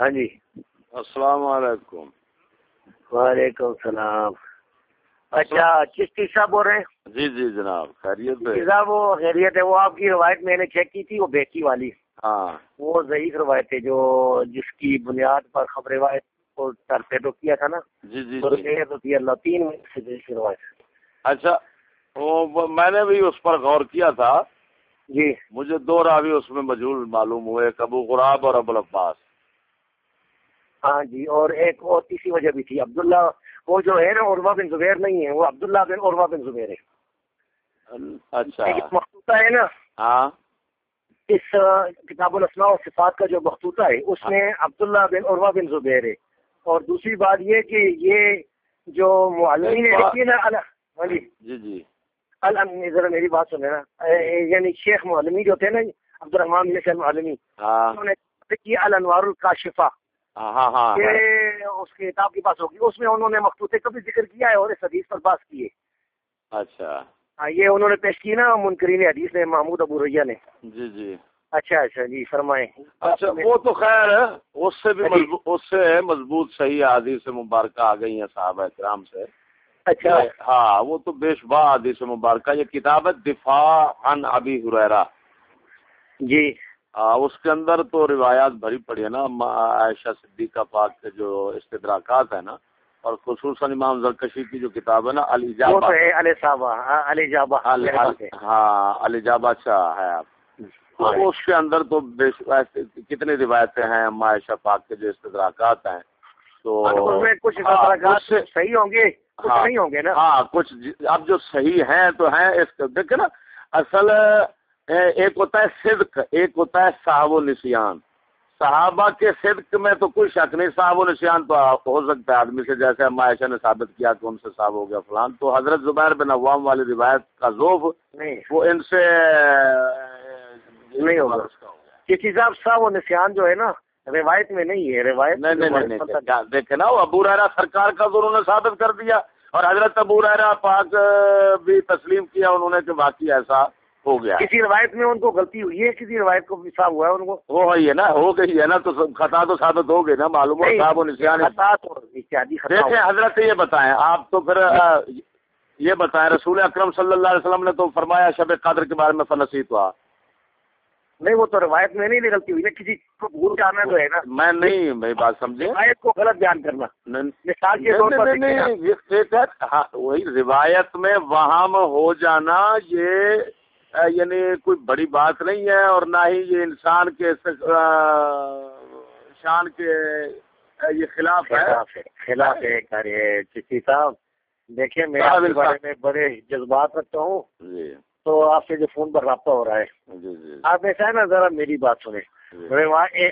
ہاں جی۔ السلام علیکم۔ وعلیکم السلام۔ اچھا چشتی صاحب بول رہے ہیں؟ جی جی جناب خیریت صاحب وہ خیریت ہے وہ آپ کی روایت میں نے چیک کی تھی وہ بیٹی والی۔ ہاں۔ وہ ضعیف روایت ہے جو جس کی بنیاد پر خبر روایت کو ٹرپیٹو کیا تھا نا۔ جی جی تو جی۔ رضی اللہ تین میں سے ضعیف روایت۔ اچھا وہ میں نے بھی اس پر غور کیا تھا۔ جی۔ مجھے دو راوی اس میں مجھول معلوم ہوئے ابو غراب اور ابو العباس۔ ہاں جی اور ایک اور تیسری وجہ بھی تھی عبداللہ وہ جو ہے نا عروا بن زبیر نہیں ہے وہ عبداللہ بن عروا بن زبیر ہے۔ اچھا۔ ہے نا۔ ہاں۔ اس کتاب الاسماء و صفات کا جو مخطوطہ ہے اس میں عبداللہ بن عروا بن زبیر ہے۔ اور دوسری بات یہ کہ یہ جو معلمین لکھی ہے نا ہاں جی۔ جی جی۔ ذرا میری بات سنیں نا۔ یعنی شیخ معلمی جو تھے نا عبد الرحمان شیخ معلمی ہاں۔ انہوں نے کی الانوار الکاشفہ۔ ہاں ہاں ہاں کہ اس کی کتاب کے پاس ہوگی اس میں انہوں نے مخطوطے کا بھی ذکر کیا ہے اور اس حدیث پر بات کی ہے۔ اچھا۔ ہاں یہ انہوں نے پیش کی نا منکرین حدیث نے محمود ابو ریہ نے۔ جی جی۔ اچھا اچھا جی فرمائیں۔ اچھا وہ تو خیر اس سے بھی مضبوط اس سے مضبوط صحیح حدیث مبارکہ آ گئی ہیں صحابہ کرام سے۔ اچھا۔ ہاں وہ تو بے شبہ حدیث مبارکہ یہ کتاب ہے دفاع عن ابی ہریرہ۔ جی۔ اس کے اندر تو روایات بھری پڑی ہے نا عائشہ صدیقہ پاک کے جو استدراکات ہیں نا اور خصوصاً امام زرکشی کی جو کتاب ہے نا تو ہے علی صاحب علی جابہ ہاں الجابہ اچھا ہے۔ آپ تو اس کے اندر تو کتنی روایتیں ہیں عائشہ پاک کے جو استدراکات ہیں تو کچھ ہاں، استدراکات سے- صحیح ہوں گے؟ کچھ ہاں۔ نہیں ہوں گے نا؟ ہاں کچھ اب جو صحیح ہیں تو ہیں اس کا دیکھیں نا اصل ایک ہوتا ہے صدق ایک ہوتا ہے صاحب و نسیان۔ صحابہ کے صدق میں تو کوئی شک نہیں صاحب و نسیان تو ہو سکتا ہے۔ آدمی سے جیسے اما عائشہ نے ثابت کیا کہ ان سے صاحب ہو گیا فلان تو حضرت زبیر بن عوام والی روایت کا ذوف نہیں۔ وہ ان سے نہیں ہوگا۔ کسی صاحب صاحب و نسیان جو ہے نا روایت میں نہیں ہے۔ روایت نہیں نہیں دیکھے نا وہ ابو ریرا سرکار کا ذر انہوں نے ثابت کر دیا اور حضرت ابو ریرا پاک بھی تسلیم کیا انہوں نے کہ باقی ایسا ہو گیا۔ کسی روایت میں ان کو غلطی ہوئی ہے؟ کسی روایت کو صاحب ہوا ہے ان کو؟ وہ ہے نا ہو گئی ہے نا تو خطا تو ثابت ہو گئی نا معلوم صاحب و نسیان۔ تو دیکھیں۔ حضرت یہ بتائیں آپ تو پھر یہ بتائیں رسول اکرم صلی اللہ علیہ وسلم نے تو فرمایا شب قدر کے بارے میں فنسیت ہوا۔ نہیں وہ تو روایت میں نہیں غلطی ہوئی نا کسی کو بھول جانا تو ہے نا۔ میں نہیں میری بات سمجھے روایت کو غلط بیان کرنا۔ مثال کے طور پر نہیں، ہاں، وہی روایت میں وہاں ہو جانا یہ یعنی کوئی بڑی بات نہیں ہے اور نہ ہی یہ انسان کے شان کے یہ خلاف ہے۔ خلاف ہے چشتی صاحب۔ دیکھیں میں انصاف۔ بارے میں بڑے جذبات رکھتا ہوں۔ جی۔ تو آپ سے جو فون پر رابطہ ہو رہا ہے۔ جی جی۔ آپ ایسا ہے نا ذرا میری بات سنیں۔ جی۔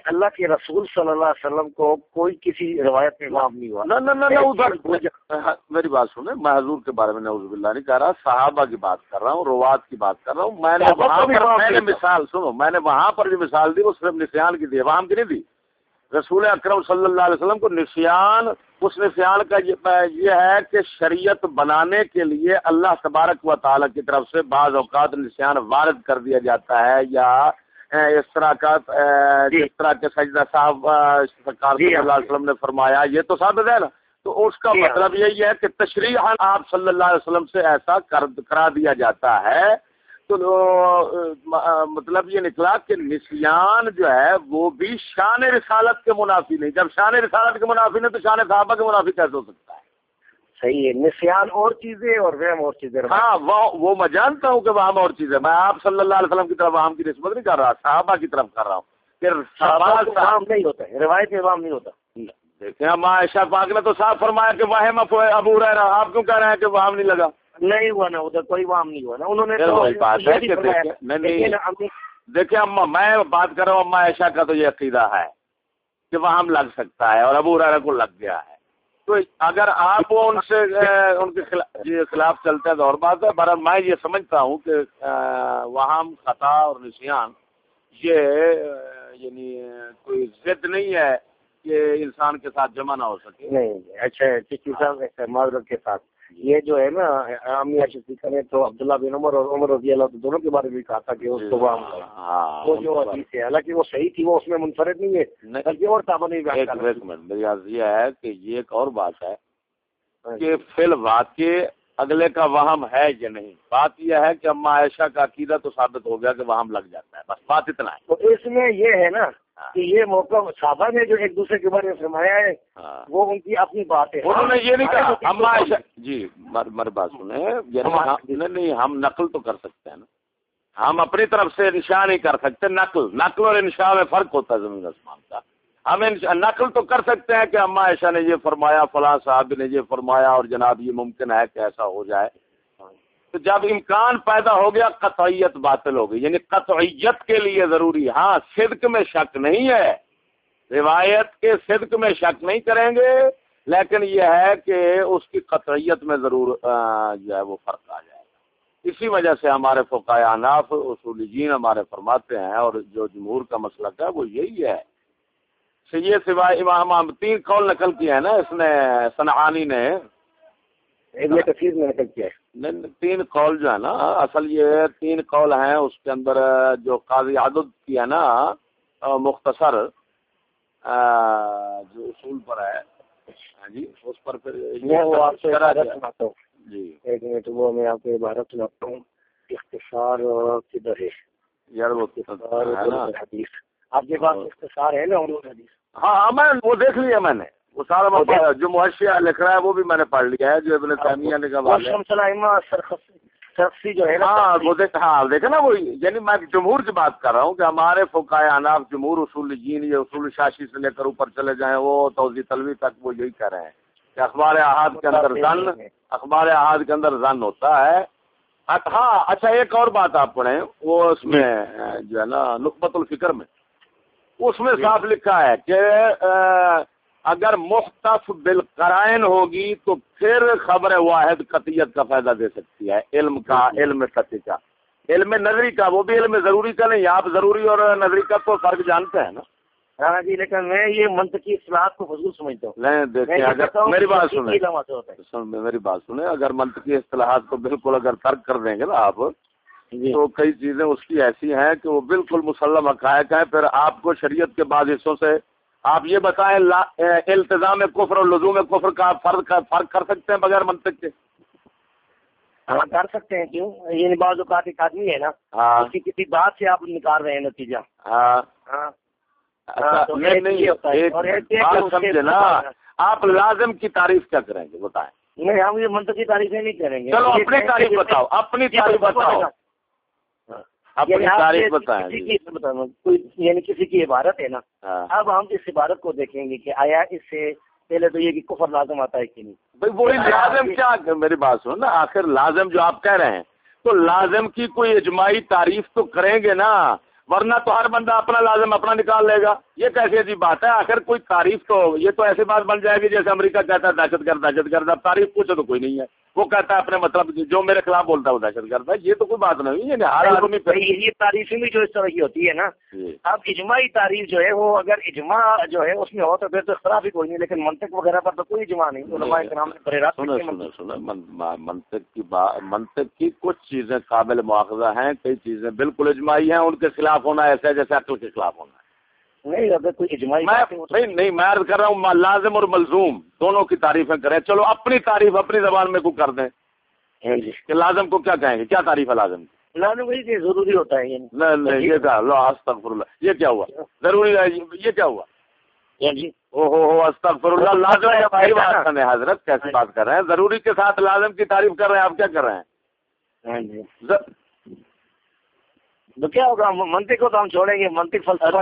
اللہ کے رسول صلی اللہ علیہ وسلم کو کوئی کسی روایت میں معاف نہیں ہوا۔ نہ ادھر۔ ہاں، میری بات سنیں میں حضور کے بارے میں نعوذ باللہ نہیں کہہ رہا صحابہ کی بات کر رہا ہوں روات کی بات کر رہا ہوں۔ میں نے وہاں پر میں نے۔ مثال سنو میں نے وہاں پر جو مثال دی وہ صرف نسیان کی دی عوام کی نہیں دی۔ رسول اکرم صلی اللہ علیہ وسلم کو نسیان اس نسیان کا یہ- یہ ہے کہ شریعت بنانے کے لیے اللہ تبارک و تعالیٰ کی طرف سے بعض اوقات نسیان وارد کر دیا جاتا ہے یا اس طرح کا جی۔ جس طرح کے سجدہ صاحب سرکار جی صلی اللہ علیہ وسلم نے فرمایا یہ تو ثابت ہے نا تو اس کا جی ہاں۔ مطلب یہی ہے کہ تشریح آپ صلی اللہ علیہ وسلم سے ایسا کر کرا دیا جاتا ہے تو مطلب یہ نکلا کہ نسیان جو ہے وہ بھی شان رسالت کے منافی نہیں۔ جب شان رسالت کے منافی نہیں تو شان صحابہ کے منافی کیسے ہو سکتا ہے؟ صحیح ہے نسیان اور چیزیں اور وہم اور چیزیں۔ ہاں وہ میں جانتا ہوں کہ وہاں اور چیز ہے میں آپ صلی اللہ علیہ وسلم کی طرف وہاں کی نسبت نہیں کر رہا صحابہ کی طرف کر رہا ہوں پھر صحابہ وہم نہیں ہوتا ہے روایت میں وہم نہیں ہوتا۔ دیکھیں ہم عائشہ پاک نے تو صاف فرمایا کہ وہم ابو رہ رہا آپ کیوں کہہ رہے ہیں کہ وہم نہیں لگا؟ نہیں ہوا نا ادھر کوئی وہم نہیں ہوا نا انہوں نے وہی بات ہے کہ دیکھیں- نہیں، اما میں بات کر رہا ہوں اما عائشہ کا تو یہ عقیدہ ہے کہ وہاں لگ سکتا ہے اور ابو ریرا کو لگ گیا ہے۔ تو اگر آپ وہ ان سے ان کے خلاف جی خلاف چلتے ہیں تو اور بات ہے بہرحال میں یہ سمجھتا ہوں کہ وہاں خطا اور نسیان یہ یعنی کوئی ضد نہیں ہے کہ انسان کے ساتھ جمع نہ ہو سکے۔ نہیں اچھا چچی صاحب معذرت کے ساتھ۔ یہ جو ہے نا عامیہ شفیقہ نے تو عبداللہ بن عمر اور عمر رضی اللہ دونوں کے بارے میں بھی کہا تھا کہ اس کو وہاں ہاں وہ جو حدیث ہے حالانکہ وہ صحیح تھی وہ اس میں منفرد نہیں ہے نہیں، بلکہ اور ایک منٹ میری عرض یہ ہے کہ یہ ایک اور بات ہے ہاں کہ فی الواقع اگلے کا وہم ہے یا نہیں۔ بات یہ ہے کہ اما عائشہ کا عقیدہ تو ثابت ہو گیا کہ وہم لگ جاتا ہے بس بات اتنا ہے۔ تو اس میں یہ ہے نا کہ یہ موقع صحابہ نے جو ایک دوسرے کے بارے میں فرمایا ہے ہاں۔ وہ ان کی اپنی بات ہے انہوں نے یہ نہیں کہا جی مر بات سنیں۔ یعنی نہیں ہم نقل تو کر سکتے ہیں نا۔ ہم اپنی طرف سے انشاء نہیں کر سکتے نقل۔ نقل اور انشاء میں فرق ہوتا ہے زمین آسمان کا۔ ہم نقل تو کر سکتے ہیں کہ اما عائشہ نے یہ فرمایا فلاں صاحب نے یہ فرمایا اور جناب یہ ممکن ہے کہ ایسا ہو جائے۔ تو جب امکان پیدا ہو گیا، قطعیت باطل ہو گئی۔ یعنی قطعیت کے لیے ضروری ہاں صدق میں شک نہیں ہے۔ روایت کے صدق میں شک نہیں کریں گے، لیکن یہ ہے کہ اس کی قطعیت میں ضرور جو ہے وہ فرق آ جائے گا۔ اسی وجہ سے ہمارے فقائے اناف، اصول جین ہمارے فرماتے ہیں، اور جو جمہور کا مسلک ہے، وہ یہی ہے۔ یہ سوائے امام امام تین قول نقل کیا ہے نا؟ اس نے صنعانی نے۔ ابن کثیر نے نقل کیا ہے۔ نہیں، تین قول جو ہے نا اصل یہ تین قول ہیں اس کے اندر جو قاضی عدد کی ہے نا مختصر جو اصول پر ہے ہاں جی اس پر پھر جی۔ ایک منٹ وہ میں آپ کو عبارت سناتا ہوں۔ اختصار کدھر ہے؟ یار وہ اختصار حدیث۔ آپ کے پاس اختصار ہے نا حدیث؟ ہاں ہاں میں وہ دیکھ لیا میں نے۔ وہ سارا میں پڑھا- جو محشیہ لکھ رہا ہے وہ بھی میں نے پڑھ لیا ہے جو ابن نے کہا جو ہے ہاں وہ دیکھ ہاں دیکھے نا وہ یعنی میں جمہور کی بات کر رہا ہوں کہ ہمارے فقائے اناف جمہور اصول جین یہ اصول شاشی سے لے کر اوپر چلے جائیں وہ توضیع تلوی تک وہ یہی کہہ رہے ہیں کہ اخبار احاد کے اندر زن اخبار احاد کے اندر زن ہوتا ہے۔ اچ- ہاں اچھا ایک اور بات آپ پڑھیں وہ اس میں اہ، جو ہے نا نقبت الفکر میں اس میں صاف لکھا ہے کہ اگر مختص بالقرائن ہوگی تو پھر خبر واحد قطعیت کا فائدہ دے سکتی ہے علم کا علم قطعی کا۔ علم نظری کا وہ بھی علم ضروری کا نہیں آپ ضروری اور نظری کا تو فرق جانتے ہیں نا۔ ہاں جی لیکن میں یہ منطقی اصلاحات کو فضول سمجھتا ہوں۔ دیکھیں اگر میری بات سنیں۔ میری بات سنیں۔ اگر منطقی اصطلاحات کو بالکل اگر ترک کر دیں گے نا آپ جی۔ تو کئی چیزیں اس کی ایسی ہیں کہ وہ بالکل مسلم حقائق ہیں۔ پھر آپ کو شریعت کے بعض حصوں سے آپ یہ بتائیں التزام کفر اور لزوم کفر کا فرق فرق کر سکتے ہیں بغیر منطق کے؟ ہاں کر سکتے ہیں کیوں؟ یہ بعض اوقات ایک آدمی ہے نا ہاں۔ اس کی کسی بات سے آپ نکال رہے ہیں نتیجہ۔ ہاں۔ ہاں۔ اچھا سمجھے نا آپ لازم کی تعریف کیا کریں گے؟ بتائیں۔ نہیں ہم یہ منطقی تعریفیں نہیں کریں گے۔ چلو اپنی تعریف بتاؤ اپنی تعریف بتاؤ۔ ہاں۔ اپنی یعنی تعریف یہ بتائیں جی۔ کوئی یعنی کسی کی عبارت ہے نا ہاں۔ اب ہم اس عبارت کو دیکھیں گے کہ آیا اس سے پہلے تو یہ کہ کفر لازم آتا ہے کہ نہیں۔ بھائی وہی لازم کیا میری بات سنو نا آخر لازم جو آپ کہہ رہے ہیں تو لازم کی کوئی اجماعی تعریف تو کریں گے نا ورنہ تو ہر بندہ اپنا لازم اپنا نکال لے گا۔ یہ کیسی عجیب بات ہے؟ آخر کوئی تعریف تو یہ تو ایسی بات بن جائے گی جیسے امریکہ کہتا ہے دہشت گرد دہشت گرد اب تعریف پوچھو تو کوئی نہیں ہے۔ وہ کہتا ہے اپنے مطلب جو میرے خلاف بولتا ہے وہ دہشت گرد ہے۔ یہ تو کوئی بات نہیں یعنی ہر آدمی یہ تعریفیں بھی جو اس طرح کی ہوتی ہے نا جی۔ اب اجماعی تعریف جو ہے وہ اگر اجماع جو ہے اس میں ہو تو پھر تو اختلاف ہی کوئی نہیں لیکن منطق وغیرہ پر تو کوئی اجماع نہیں۔ علماء کرام نے منطق کی منطق کی کچھ چیزیں قابل مواخذہ ہیں کئی چیزیں بالکل اجماعی ہیں ان کے خلاف ہونا ایسا ہے جیسے عقل کے خلاف ہونا ہے۔ نہیں اگر کوئی اجماعی نہیں نہیں میں عرض کر رہا ہوں لازم اور ملزوم دونوں کی تعریفیں کریں۔ چلو اپنی تعریف اپنی زبان میں کو کر دیں۔ ہاں جی۔ کہ لازم کو کیا کہیں گے؟ کیا تعریف ہے لازم؟ کی لازم وہی کہ ضروری ہوتا ہے یعنی نہیں یہ کیا؟ اللہ استغفر اللہ۔ یہ کیا ہوا؟ ضروری ہے یہ کیا ہوا؟ ہاں جی۔ او ہو ہو استغفر اللہ لازم ہے حضرت کیسی بات کر رہے ہیں؟ ضروری کے ساتھ لازم کی تعریف کر رہے ہیں آپ کیا کر رہے ہیں؟ ہاں جی۔ تو کیا ہوگا؟ منطق کو تو ہم چھوڑیں گے منطق فلسفہ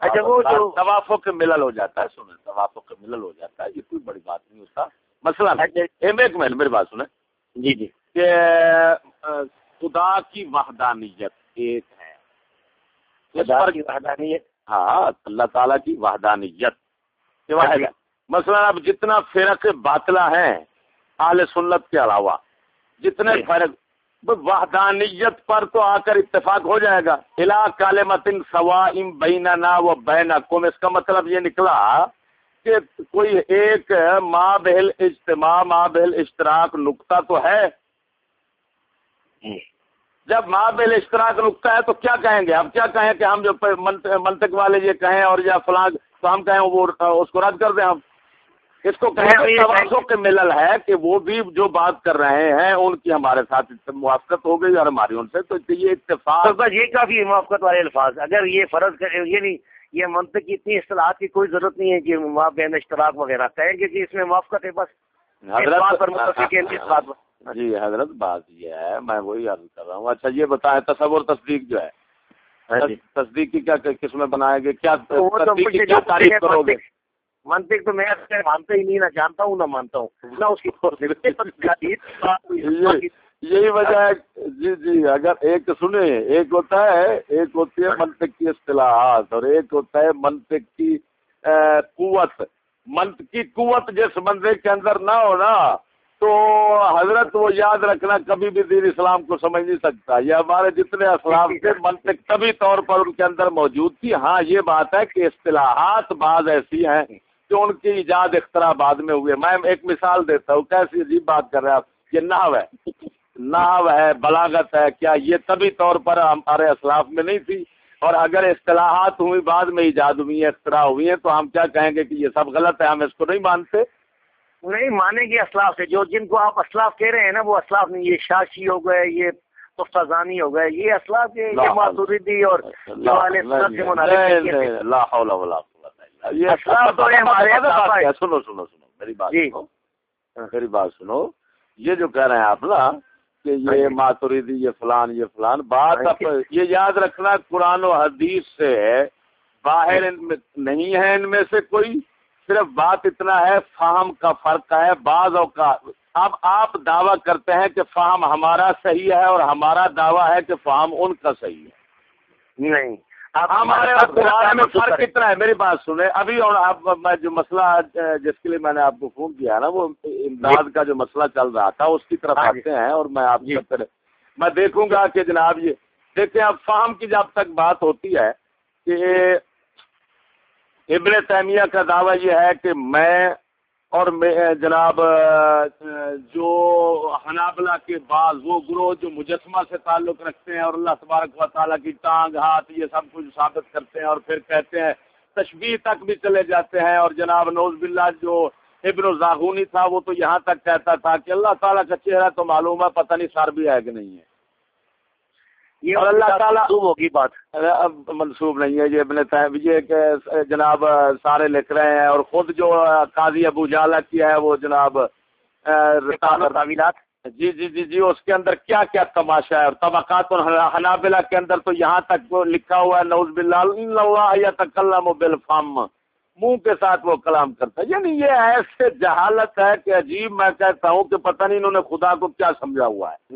اچھا، وہ جو- توافق ملل ہو جاتا ہے سنیں توافق ملل ہو جاتا ہے یہ کوئی بڑی بات نہیں ہوتا۔ مسئلہ اچھا، ایک ایک میری بات سنیں۔ جی جی۔ کہ خدا کی وحدانیت ایک ہے۔ خدا کی وحدانیت؟ ہاں اللہ تعالیٰ کی وحدانیت۔ واحد ہے مثلا اب جتنا فرق باطلہ ہیں اہل سنت کے علاوہ جتنے جی۔ فرق وحدانیت پر تو آ کر اتفاق ہو جائے گا۔ الا کالمتن سوا ام بیننا و بینکم۔ اس کا مطلب یہ نکلا کہ کوئی ایک ماں بہل اجتماع ماں بہل اشتراک نقطہ تو ہے۔ جب ماں بہل اشتراک نقطہ ہے تو کیا کہیں گے؟ ہم کیا کہیں کہ ہم جو منطق والے یہ کہیں اور یا فلاں تو ہم کہیں وہ اس کو رد کر دیں ہم۔ اس کو کہیں کے ملل ہے کہ وہ بھی جو بات کر رہے ہیں ان کی ہمارے ساتھ موافقت ہو گئی اور ہماری ان سے تو یہ اتفاق بس یہ کافی موافقت والے الفاظ۔ اگر یہ فرض کرے یہ نہیں یہ منطق کی اتنی اصطلاحات کی کوئی ضرورت نہیں ہے کہ ماں بین اشتراک وغیرہ کہیں گے کہ اس میں موافقت ہے بس حضرت جی حضرت بات یہ ہے میں وہی عرض کر رہا ہوں۔ اچھا یہ بتائیں تصور تصدیق جو ہے۔ ہاں جی۔ تصدیق کی کیا قسمیں بنائے گے کیا تعریف کرو گے؟ منطق تو میں مانتا ہی نہیں، نہ جانتا ہوں، نہ مانتا ہوں۔ نہ اس کی یہی وجہ ہے۔ جی جی اگر ایک سنیں، ایک ہوتا ہے، ایک ہوتی ہے منطق کی اصطلاحات اور ایک ہوتا ہے منطق کی قوت۔ منطق کی قوت جس بندے کے اندر نہ ہو نا، تو حضرت وہ یاد رکھنا کبھی بھی دین اسلام کو سمجھ نہیں سکتا۔ یہ ہمارے جتنے اسلام کے منطق طبی طور پر ان کے اندر موجود تھی ہاں یہ بات ہے کہ اصطلاحات بعض ایسی ہیں۔ کہ ان کی ایجاد اختراع بعد میں ہوئے میں ایک مثال دیتا ہوں کیسی عجیب بات کر رہے ہیں آپ یہ نحو ہے نحو ہے بلاغت ہے کیا یہ طبی طور پر ہمارے اسلاف میں نہیں تھی اور اگر اصطلاحات ہوئی بعد میں ایجاد ہوئی ہیں اختراع ہوئی ہیں تو ہم کیا کہیں گے کہ یہ سب غلط ہے ہم اس کو نہیں مانتے نہیں مانیں گے اسلاف سے جو جن کو آپ اسلاف کہہ رہے ہیں نا وہ اسلاف نہیں یہ شاشی ہو گئے یہ تفتازانی ہو گئے یہ اسلاف یہ معذوری اور سنو سنو سنو میری بات جی۔ میری بات سنو۔ یہ جو کہہ رہے ہیں آپ نا کہ یہ جی۔ ماتوریدی یہ فلان یہ فلان بات جی۔ یہ یاد رکھنا قرآن و حدیث سے باہر نہیں ہے ان میں سے کوئی۔ صرف بات اتنا ہے فہم کا فرق ہے۔ بعض اوقات اب آپ دعویٰ کرتے ہیں کہ فہم ہمارا صحیح ہے اور ہمارا دعویٰ ہے کہ فہم ان کا صحیح ہے۔ نہیں۔ ہمارے میں فرق کتنا ہے میری بات سنیں ابھی اور اب میں جو مسئلہ جس کے لیے میں نے آپ کو فون کیا نا وہ امداد کا جو مسئلہ چل رہا تھا اس کی طرف ہاں جی۔ آتے ہیں اور میں آپ جی۔ میں دیکھوں گا کہ جناب یہ دیکھیں اب فہم کی جب تک بات ہوتی ہے کہ ابن تیمیہ کا دعویٰ یہ ہے کہ میں اور جناب جو حنابلہ کے بعض، وہ گروہ جو مجسمہ سے تعلق رکھتے ہیں اور اللہ تبارک و تعالیٰ کی ٹانگ، ہاتھ، یہ سب کچھ ثابت کرتے ہیں اور پھر کہتے ہیں تشبیح تک بھی چلے جاتے ہیں اور جناب نوز باللہ، جو ابن الزاغونی تھا، وہ تو یہاں تک کہتا تھا کہ اللہ تعالیٰ کا چہرہ تو معلوم ہے، پتہ نہیں سار بھی ہے کہ نہیں ہے۔ اور اللہ تعالیٰ ہوگی بات۔ اب منسوب نہیں ہے یہ ابن یہ کہ جناب سارے لکھ رہے ہیں اور خود جو قاضی ابو جالا کیا ہے وہ جناب جی جی جی جی اس کے اندر کیا کیا تماشا ہے؟ اور طبقات حنابلہ کے اندر تو یہاں تک لکھا ہوا ہے نوز باللہ یا تکلم بالفم۔ منہ کے ساتھ وہ کلام کرتا ہے۔ یعنی یہ ایسے جہالت ہے کہ عجیب میں کہتا ہوں کہ پتہ نہیں انہوں نے خدا کو کیا سمجھا ہوا ہے۔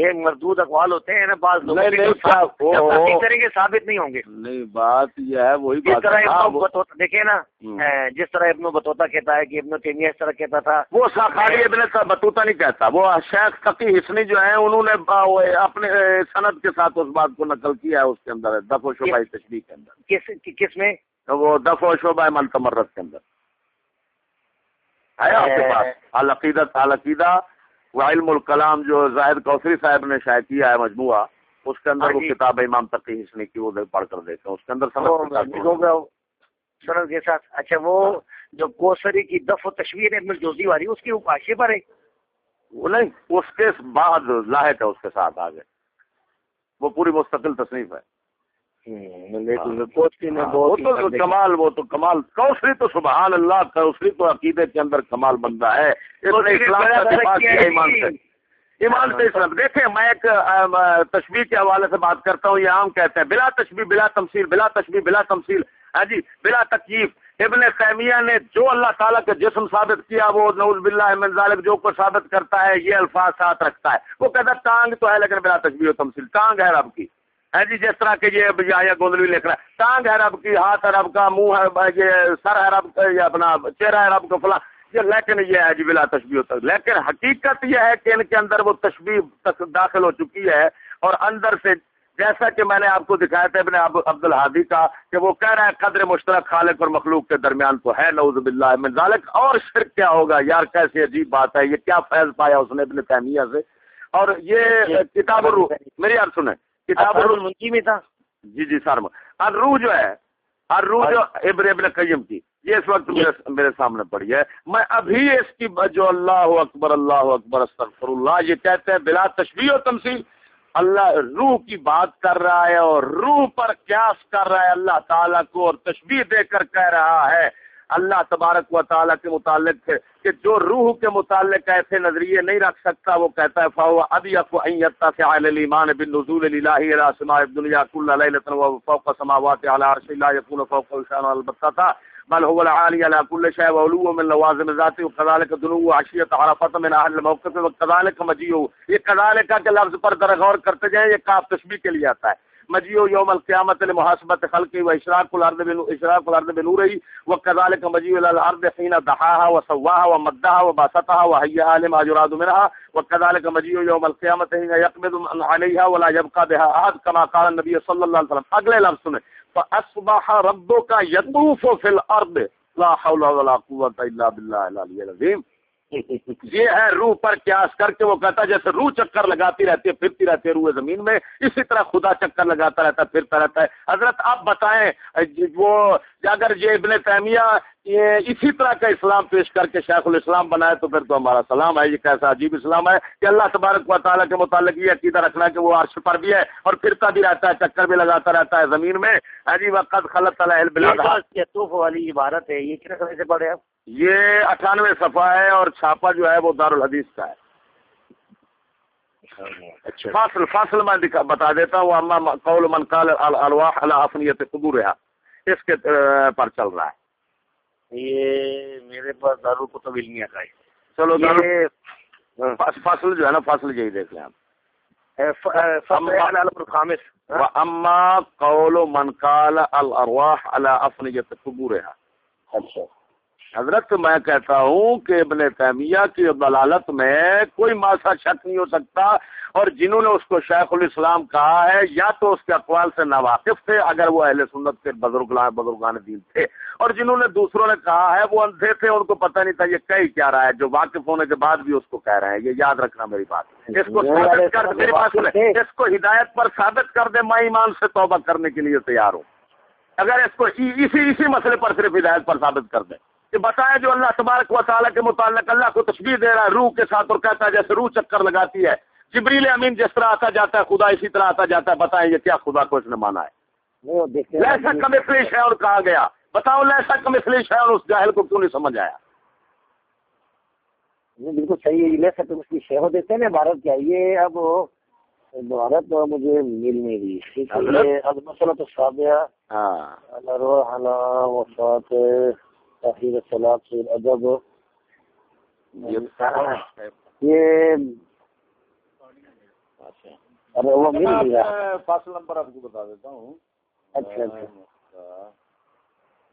یہ مردود اقوال ہوتے ہیں نا بعض کریں گے ثابت نہیں ہوں گے۔ نہیں بات یہ ہے وہی جس طرح دیکھیں نا جس طرح ابن بطوطہ کہتا ہے کہ ابن تیمیہ اس طرح کہتا تھا۔ وہ خالی ابن بطوطہ نہیں کہتا۔ وہ شیخ تقی حسنی جو ہیں انہوں نے اپنے صنعت کے ساتھ اس بات کو نقل کیا ہے اس کے اندر دف و شبہ تشریح کے اندر۔ کس میں؟ وہ دف و شعبہ ہے ملتمرت کے اندر۔ ہے آپ کے پاس۔ العقیدت العقیدہ وہ علم الکلام جو زاہد کوثری صاحب نے شائع کیا ہے مجموعہ اس کے اندر ہاں وہ جی۔ کتاب امام تقی اس نے کی وہ پڑھ کر دیکھا اس کے اندر سرد کے ساتھ۔ اچھا وہ جو کوسری کی دف و تشویر ابن جوزی والی اس کی اپاشے پر ہے؟ وہ نہیں اس کے بعد لاحق ہے اس کے ساتھ آگے۔ وہ پوری مستقل تصنیف ہے۔ کمال وہ تو کمال۔ کوسری تو سبحان اللہ کوسری تو عقیدے کے اندر کمال بندہ ہے۔ ایمان سے۔ اسلام۔ دیکھیں میں ایک تشبیح کے حوالے سے بات کرتا ہوں یہ عام کہتے ہیں۔ بلا تشبیح بلا تمثیل بلا تشبیح بلا تمثیل۔ ہاں جی بلا تکیف ابن خیمیہ نے جو اللہ تعالیٰ کا جسم ثابت کیا وہ نوز باللہ من ذالک جو کو ثابت کرتا ہے یہ الفاظ ساتھ رکھتا ہے۔ وہ کہتا ہے ٹانگ تو ہے لیکن بلا تشبیح و تمثیل۔ ٹانگ ہے رب کی۔ ہے جی جس طرح کہ یہ آیا گوندلوی لکھ رہا ہے۔ ٹانگ ہے رب کی ہاتھ ہے رب کا منہ ہے یہ سر ہے رب کا یہ اپنا چہرہ ہے رب کا فلاں۔ یہ لیکن یہ ہے جی بلا تشبیح ہوتا ہے۔ لیکن حقیقت یہ ہے کہ ان کے اندر وہ تشبیح تک داخل ہو چکی ہے اور اندر سے جیسا کہ میں نے آپ کو دکھایا تھا ابن عبد الحادی کا کہ وہ کہہ رہا ہے قدر مشترک خالق اور مخلوق کے درمیان تو ہے نعوذ باللہ من ذالک۔ اور شرک کیا ہوگا؟ یار کیسی عجیب بات ہے یہ کیا فیض پایا اس نے ابن تیمیہ سے؟ اور یہ کتاب الروح میری یار سنیں۔ کتاب الروح میں تھا؟ جی جی سر الروح جو ہے الروح جو ابن ابن قیم کی یہ اس وقت میرے سامنے پڑی ہے۔ میں ابھی اس کی جو اللہ اکبر اللہ اکبر استغفر اللہ یہ کہتے ہیں بلا تشبیہ و تمثیل۔ اللہ روح کی بات کر رہا ہے اور روح پر قیاس کر رہا ہے۔ اللہ تعالیٰ کو اور تشبیح دے کر کہہ رہا ہے۔ اللہ تبارک و تعالیٰ کے متعلق کہ جو روح کے متعلق ایسے نظریے نہیں رکھ سکتا، وہ کہتا ہے فاو ابی ابھی افیتا سے ایمان بن نزول الہ سما دنیا کل فوق سماوات علی عرش لا یکون فوق الشان البتہ بل هو العالي على كل شيء وعلو من لوازم ذاته وكذلك دنو عشيه عرفه من اهل الموقف وكذلك مجيء یہ كذلك کے لفظ پر در غور کرتے جائیں، یہ کاف تشبیہ کے لیے آتا ہے۔ مجیو یوم القیامت لمحاسبت خلقی و اشراق الارض بنو اشراق الارض بنوری وكذلك مجيء الى الارض حين دحاها وسواها ومدها وباسطها وهي عالم اجراد منها وكذلك مجيء يوم القيامه حين يقبض عليها ولا يبقى بها احد كما قال النبي صلى الله عليه وسلم. اگلے لفظ سنیں. فاصبح ربك يطوف في الارض. لا حول ولا قوه الا بالله العلي العظيم یہ ہے روح پر قیاس کر کے وہ کہتا ہے جیسے روح چکر لگاتی رہتی ہے، پھرتی رہتی ہے روح زمین میں، اسی طرح خدا چکر لگاتا رہتا ہے، پھرتا رہتا ہے۔ حضرت آپ بتائیں، وہ اگر یہ ابن تیمیہ یہ اسی طرح کا اسلام پیش کر کے شیخ الاسلام بنائے تو پھر تو ہمارا سلام ہے یہ کیسا عجیب اسلام ہے کہ اللہ تبارک و تعالیٰ کے متعلق یہ عقیدہ رکھنا ہے کہ وہ عرش پر بھی ہے اور پھرتا بھی رہتا ہے چکر بھی لگاتا رہتا ہے زمین میں۔ عجیب وقت خلط والی عبارت ہے یہ کس سے پڑھے آپ؟ یہ اٹھانوے صفحہ ہے اور چھاپا جو ہے وہ دارالحدیث کا ہے۔ اچھا۔ فاصل فاصل میں بتا دیتا ہوں اما قول من قال الواح على افنیت قبورها اس کے پر چل رہا ہے۔ یہ میرے پاس دارو کتب علمیہ کا ہے۔ چلو فصل جو ہے نا فصل یہی دیکھ لیں آپ اما قول من قال الارواح على افنیت قبورها اچھا۔ حضرت میں کہتا ہوں کہ ابن تیمیہ کی دلالت میں کوئی ماسا شک نہیں ہو سکتا اور جنہوں نے اس کو شیخ الاسلام کہا ہے یا تو اس کے اقوال سے ناواقف تھے اگر وہ اہل سنت کے بزرگ بزرگان دین تھے۔ اور جنہوں نے دوسروں نے کہا ہے وہ اندھے تھے ان کو پتہ نہیں تھا یہ کئی کیا رہا ہے۔ جو واقف ہونے کے بعد بھی اس کو کہہ رہے ہیں۔ یہ یاد رکھنا میری بات۔ اس کو ثابت کر میری بات اس کو ہدایت پر ثابت کر دے میں ایمان سے توبہ کرنے کے لیے تیار ہوں۔ اگر اس کو اسی اسی مسئلے پر صرف ہدایت پر ثابت کر دیں۔ کہ بتائے جو اللہ تبارک و تعالیٰ کے متعلق اللہ کو تشبیح دے رہا ہے روح کے ساتھ اور کہتا ہے جیسے روح چکر لگاتی ہے۔ جبریل امین جس طرح آتا جاتا ہے خدا اسی طرح آتا جاتا ہے۔ بتائیں یہ کیا خدا کو اس نے مانا ہے؟ لہسا کمسلی شہر کہا گیا۔ بتاؤ لہسا کمسلی شہر اس جاہل کو کیوں نہیں سمجھ آیا؟ بالکل صحیح ہے لے سکتے اس کی شہر دیتے ہیں بھارت کیا یہ اب بھارت مجھے مل نہیں رہی۔ تو سابیہ ہاں۔ وفات یہ وہ مل گیا فاصل نمبر آپ کو بتا دیتا ہوں۔ اچھا۔ اچھا۔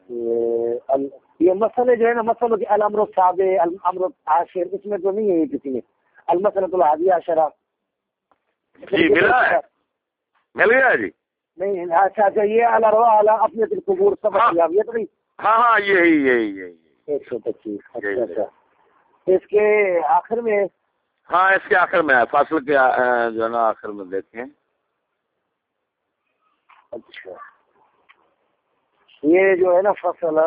یہ مسئلے جو ہے نا مسئلہ کہ الامر صاحب الامر عاشر اس میں تو نہیں ہے کسی میں المسلۃ الحادی عشرہ۔ جی ملا ہے۔ مل گیا جی۔ نہیں اچھا اچھا یہ الارواح علی اپنے القبور سب یہ تو نہیں۔ ہاں ہاں یہی یہی یہی ایک سو پچیس اچھا اچھا۔ اس کے آخر میں؟ ہاں اس کے آخر میں فصل کے جو ہے نا آخر میں دیکھیں۔ اچھا۔ یہ جو ہے نا فصل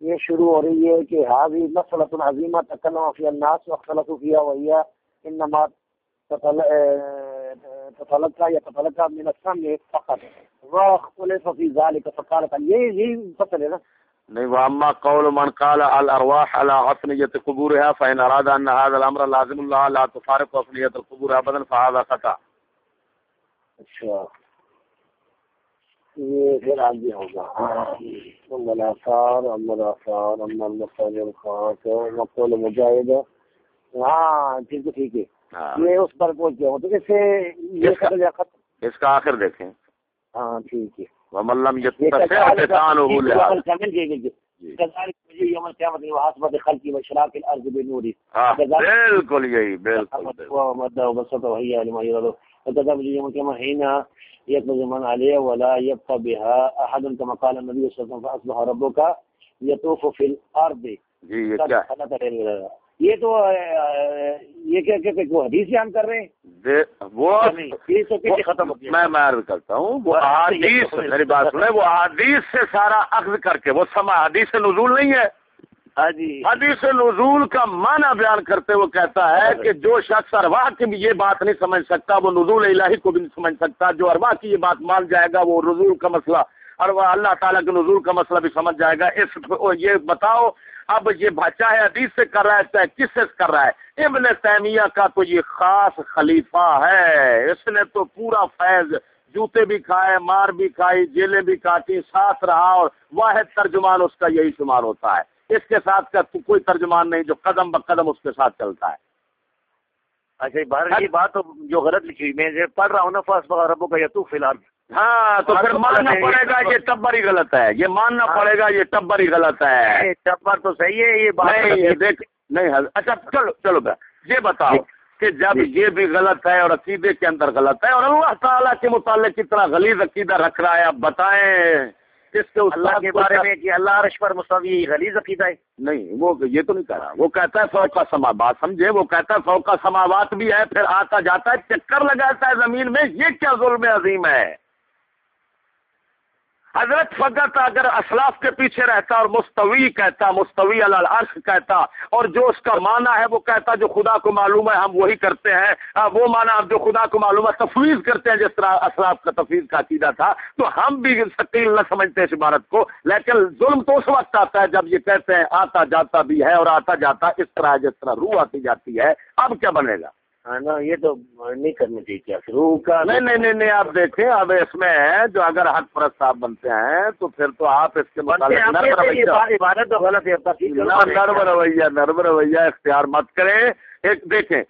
یہ شروع ہو رہی ہے کہ حاضی مسلط العظیمہ تکلم فی الناس وختلط فیہ وہیا انما تطلقا یا تطلقا من السمع فقط. واختلف فی ذلك فقالت یہ یہی فصل ہے نا۔ نہیں واما قول من قال الارواح على قبورها فان اراد ان هذا الامر لازم الله لا تفارق القبور ابدا فهذا خطا اچھا۔ یہ پھر آگے ہوگا۔ ام الاثار ام الاثار ام المساجر خاص مقول مجاہد۔ ہاں ٹھیک ہے ٹھیک ہے۔ ہاں۔ یہ اس پر پہنچ گیا۔ تو اس سے اس کا آخر دیکھیں۔ ہاں ٹھیک ہے۔ ومن لم بالکل یہی بالکل يقضي من عليه ولا يبقى بها احد كما قال النبي صلى الله عليه وسلم فاصبح ربك يطوف في الارض. جی یہ کیا؟ یہ تو یہ کیا کہ وہ حدیث بیان کر رہے ہیں؟ وہ ختم میں میں عرض کرتا ہوں وہ حدیث میری بات سنیں وہ حدیث سے سارا اخذ کر کے وہ سما حدیث نزول نہیں ہے۔ حدیث نزول کا معنی بیان کرتے وہ کہتا ہے کہ جو شخص ارواح کی بھی یہ بات نہیں سمجھ سکتا وہ نزول الہی کو بھی نہیں سمجھ سکتا۔ جو ارواح کی یہ بات مان جائے گا وہ نزول کا مسئلہ اور اللہ تعالیٰ کے نزول کا مسئلہ بھی سمجھ جائے گا۔ اس یہ بتاؤ اب یہ چاہے حدیث سے کر رہا ہے چاہے کس سے کر رہا ہے۔ ابن تیمیہ کا تو یہ خاص خلیفہ ہے۔ اس نے تو پورا فیض جوتے بھی کھائے مار بھی کھائی جیلیں بھی کاٹی ساتھ رہا اور واحد ترجمان اس کا یہی شمار ہوتا ہے۔ اس کے ساتھ کا کوئی ترجمان نہیں جو قدم بقدم اس کے ساتھ چلتا ہے۔ اچھا بارہ یہ بات جو غلط لکھی میں پڑھ رہا ہوں نا فرسٹ ربو کا یہ تو فی الحال۔ ہاں تو پھر ماننا پڑے گا یہ ٹبر ہی غلط ہے۔ یہ ماننا ہاں۔ پڑے گا یہ ٹبر ہی غلط ہے۔ ٹبر تو صحیح ہے یہ بات دیکھ نہیں اچھا چلو چلو یہ بتاؤ کہ جب یہ بھی غلط ہے اور عقیدے کے اندر غلط ہے اور اللہ تعالیٰ کے متعلق کتنا غلیظ عقیدہ رکھ رہا ہے آپ بتائیں۔ کس کے اللہ کے بارے میں کہ اللہ عرش پر مستوی غلیظ عقیدہ ہے؟ نہیں وہ یہ تو نہیں کہہ رہا۔ وہ کہتا ہے سو کا سما بات سمجھے وہ کہتا ہے سو کا سماوات بھی ہے پھر آتا جاتا ہے چکر لگاتا ہے زمین میں یہ کیا ظلم عظیم ہے؟ حضرت فقط اگر اسلاف کے پیچھے رہتا اور مستوی کہتا، مستوی العرش کہتا، اور جو اس کا معنی ہے وہ کہتا جو خدا کو معلوم ہے، ہم وہی کرتے ہیں۔ وہ معنی اب جو خدا کو معلوم ہے، تفویض کرتے ہیں، جس طرح اسلاف کا تفویض کا عقیدہ تھا۔ تو ہم بھی ثقیل نہ سمجھتے اس عبارت کو، لیکن ظلم تو اس وقت آتا ہے جب یہ کہتے ہیں آتا جاتا بھی ہے اور آتا جاتا اس طرح جس طرح روح آتی جاتی ہے، اب کیا بنے گا؟ ہاں یہ تو نہیں کرنی چاہیے کیا کا نہیں نہیں نہیں آپ دیکھیں اب اس میں جو اگر حق پرست صاحب بنتے ہیں تو پھر تو آپ اس کے تو غلط ہے نرم رویہ نرم رویہ اختیار مت کریں۔ ایک دیکھیں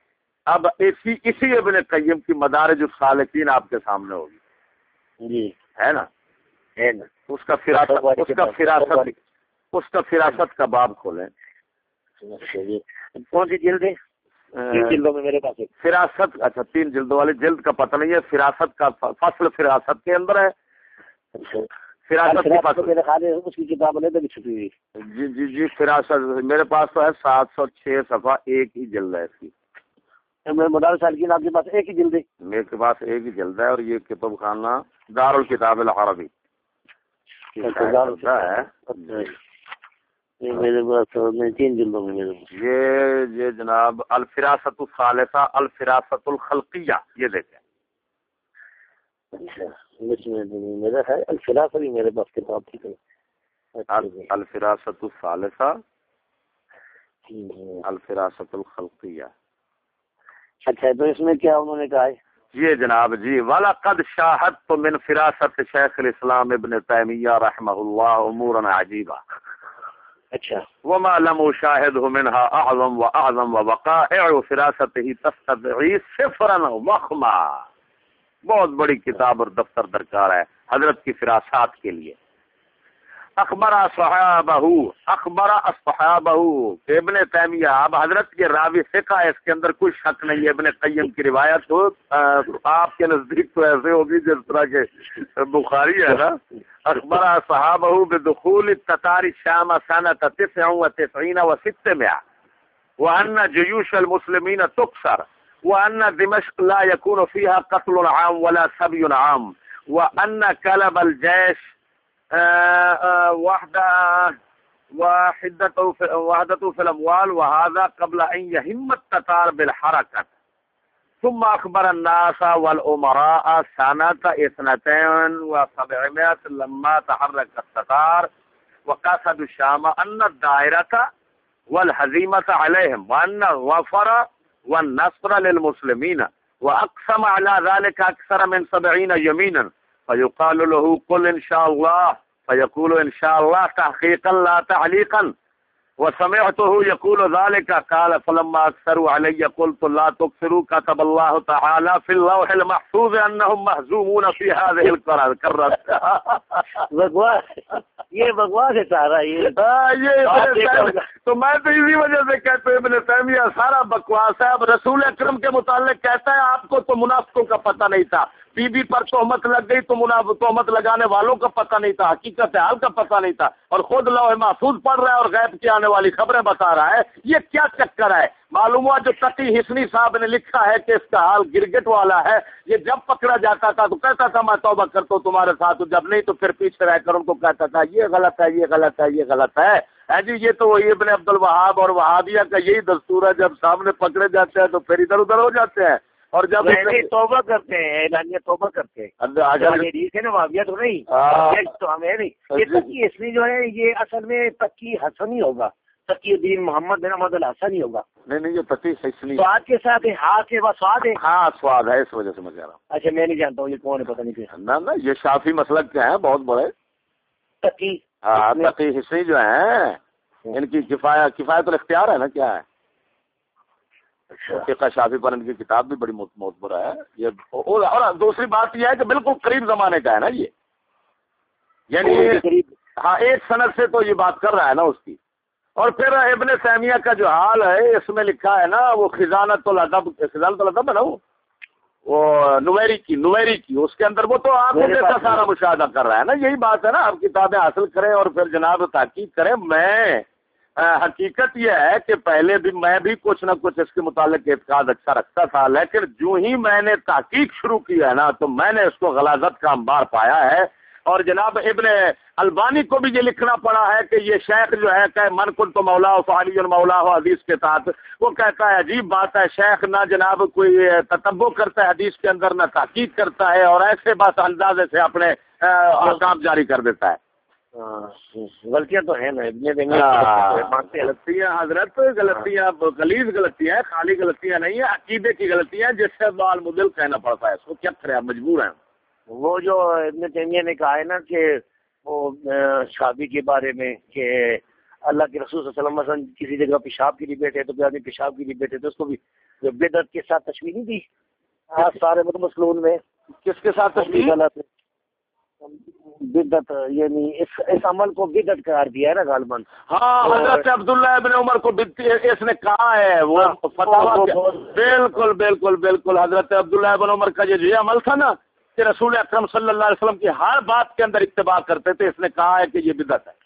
اب اسی اسی ابن قیم کی مدارج الصالحین آپ کے سامنے ہوگی۔ جی۔ ہے نا؟ ہے نا۔ اس کا فراست اس کا فراست اس کا فراست کا باب کھولیں۔ کون سی جلد ہے؟ جلدوں میں میرے پاس فراست اچھا تین جلدوں والی جلد کا پتہ نہیں ہے فراست کا فصل فراست کے اندر ہے۔ اچھا۔ فراست کی کتاب چھپی جی جی جی فراست میرے پاس تو ہے سات سو چھ صفحہ ایک ہی جلد ہے اس کی۔ مدار سالکین آپ کے پاس ایک ہی جلد ہے۔ میرے پاس ایک ہی جلد ہے اور یہ کتب خانہ دار الکتاب العربی۔ اچھا، ہے میرے پاس تین جلدوں میں میرے یہ یہ جناب الفراست الخالصہ الفراست الخلقیہ یہ دیکھیں۔ میرا ہے۔ الفراست بھی میرے پاس کتاب تھی۔ الفراست الخالصہ الفراست الخلقیہ۔ اچھا تو اس میں کیا انہوں نے کہا ہے؟ یہ جناب جی والا قد شاہد تو من فراست شیخ الاسلام ابن تیمیہ رحمہ اللہ امور عجیبہ اچھا۔ وما لم شاهده منها اعظم واعظم ووقائع فراسته تستدعی صفرا وخما۔ بہت بڑی کتاب اور دفتر درکار ہے حضرت کی فراسات کے لیے۔ اخبر صحابہ اخبر صحابہ، ابن تیمیہ۔ اب حضرت کے راوی فقہ اس کے اندر کوئی شک نہیں ہے۔ ابن قیم کی روایت ہو، آپ کے نزدیک تو ایسے ہوگی جس طرح کے بخاری ہے نا۔ اخبر صحابہ بدخول تتار الشام سنة تسع وتسعين وستمائة وأن جيوش المسلمين تكسر وأن دمشق لا يكون فيها قتل عام ولا سبي عام۔ وأن كلب الجيش وحدة وحدته في وحدته في الأموال وهذا قبل أن يهم التتار بالحركة. ثم أخبر الناس والأمراء سنة اثنتين وسبعمائة لما تحرك التتار وقصد الشام أن الدائرة والهزيمة عليهم وأن الغفر والنصر للمسلمين وأقسم على ذلك أكثر من سبعين يمينا فيقال له قل إن شاء الله فيقول إن شاء الله تحقيقا لا تعليقا وسمعته يقول ذلك قال فلما أكثروا علي قلت لا تكثروا كتب الله تعالى في اللوح المحفوظ أنهم مهزومون في هذه القرار كرر بغواز یہ بغواز ہے سارا یہ تو میں تو اسی وجہ سے کہتے ابن تیمیہ سارا بکواس ہے۔ اب رسول اکرم کے متعلق کہتا ہے آپ کو تو منافقوں کا پتہ نہیں تھا۔ بی بی پر تہمت لگ گئی تو تہمت لگانے والوں کا پتہ نہیں تھا، حقیقت حال کا پتہ نہیں تھا۔ اور خود لوہ محفوظ پڑھ رہا ہے اور غیب کی آنے والی خبریں بتا رہا ہے۔ یہ کیا چکر ہے؟ معلوم ہوا جو تقی حسنی صاحب نے لکھا ہے کہ اس کا حال گرگٹ والا ہے۔ یہ جب پکڑا جاتا تھا تو کہتا تھا، میں توبہ کرتا ہوں تمہارے ساتھ جب نہیں تو پھر پیچھے رہ کر ان کو کہتا تھا، یہ غلط ہے، یہ غلط ہے، یہ غلط ہے۔ جی یہ تو وہی ابن عبد الوہاب اور وہابیہ کا یہی دستور ہے۔ جب سامنے پکڑے جاتے ہیں تو پھر ادھر ادھر ہو جاتے ہیں۔ اور جب توبہ کرتے ہیں اعلانیہ توبہ کرتے ہیں۔ نا وہابیہ تو نہیں تو ہمیں نہیں۔ یہ تقی اس میں جو ہے یہ اصل میں تقی حسن ہی ہوگا۔ تقی الدین محمد بن احمد الحسن ہی ہوگا۔ نہیں نہیں یہ تقی حسنی سواد کے ساتھ ہاتھ کے بعد سواد ہے ہاں سواد ہے اس وجہ سے میں کہہ رہا ہوں۔ اچھا میں نہیں جانتا ہوں یہ کون ہے پتہ نہیں نہ نہ یہ شافی مسلک کے ہیں بہت بڑے۔ تقی۔ ہاں تقی حسنی جو ہیں ان کی کفایت کفایت اختیار ہے نا کیا ہے؟ فقہ شافی پر ان کی کتاب بھی بڑی معتبر ہے۔ یہ اور دوسری بات یہ ہے کہ بالکل قریب زمانے کا ہے نا یہ۔ یعنی ہاں ایک صنعت سے تو یہ بات کر رہا ہے نا اس کی۔ اور پھر ابن سیمیہ کا جو حال ہے اس میں لکھا ہے نا وہ خزانت الادب خزانت الادب ہے نا وہ۔ نویری کی نویری کی۔ اس کے اندر وہ تو آپ جیسا سارا مشاہدہ کر رہا ہے نا؟ یہی بات ہے نا آپ کتابیں حاصل کریں اور پھر جناب تحقیق کریں۔ میں حقیقت یہ ہے کہ پہلے بھی میں بھی کچھ نہ کچھ اس کے متعلق اعتقاد اچھا رکھتا تھا، لیکن جو ہی میں نے تحقیق شروع کی ہے نا، تو میں نے اس کو غلازت کا انبار پایا ہے۔ اور جناب ابن البانی کو بھی یہ لکھنا پڑا ہے کہ یہ شیخ جو ہے، کہ من کن تو مولا فعلی مولا ہو حدیث کے ساتھ، وہ کہتا ہے عجیب بات ہے، شیخ نہ جناب کوئی تتبو کرتا ہے، حدیث کے اندر نہ تحقیق کرتا ہے اور ایسے بات اندازے سے اپنے کام جاری کر دیتا ہے۔ غلطیاں تو ہیں نا غلطیاں حضرت غلطیاں غلیظ غلطیاں ہیں خالی غلطیاں نہیں ہیں عقیدے کی غلطیاں جس سے بال مدل کہنا پڑتا ہے اس کو کیا کرے مجبور ہیں؟ وہ جو ابن تیمیہ نے کہا ہے نا کہ وہ شادی کے بارے میں کہ اللہ کے رسول صلی اللہ علیہ وسلم کسی جگہ پیشاب کے لیے بیٹھے تو آدمی پیشاب کے لیے بیٹھے تو اس کو بھی بدعت کے ساتھ تشویح نہیں دی؟ سارے مطلب مسلون میں۔ کس کے ساتھ تشویح بدت یعنی اس اس عمل کو بدت قرار دیا ہے نا غالباً۔ ہاں حضرت عبداللہ ابن عمر کو اس نے کہا ہے وہ ہاں، بالکل بالکل بالکل حضرت عبداللہ ابن عمر کا یہ عمل تھا نا کہ رسول اکرم صلی اللہ علیہ وسلم کی ہر بات کے اندر اتباع کرتے تھے اس نے کہا ہے کہ یہ بدت ہے۔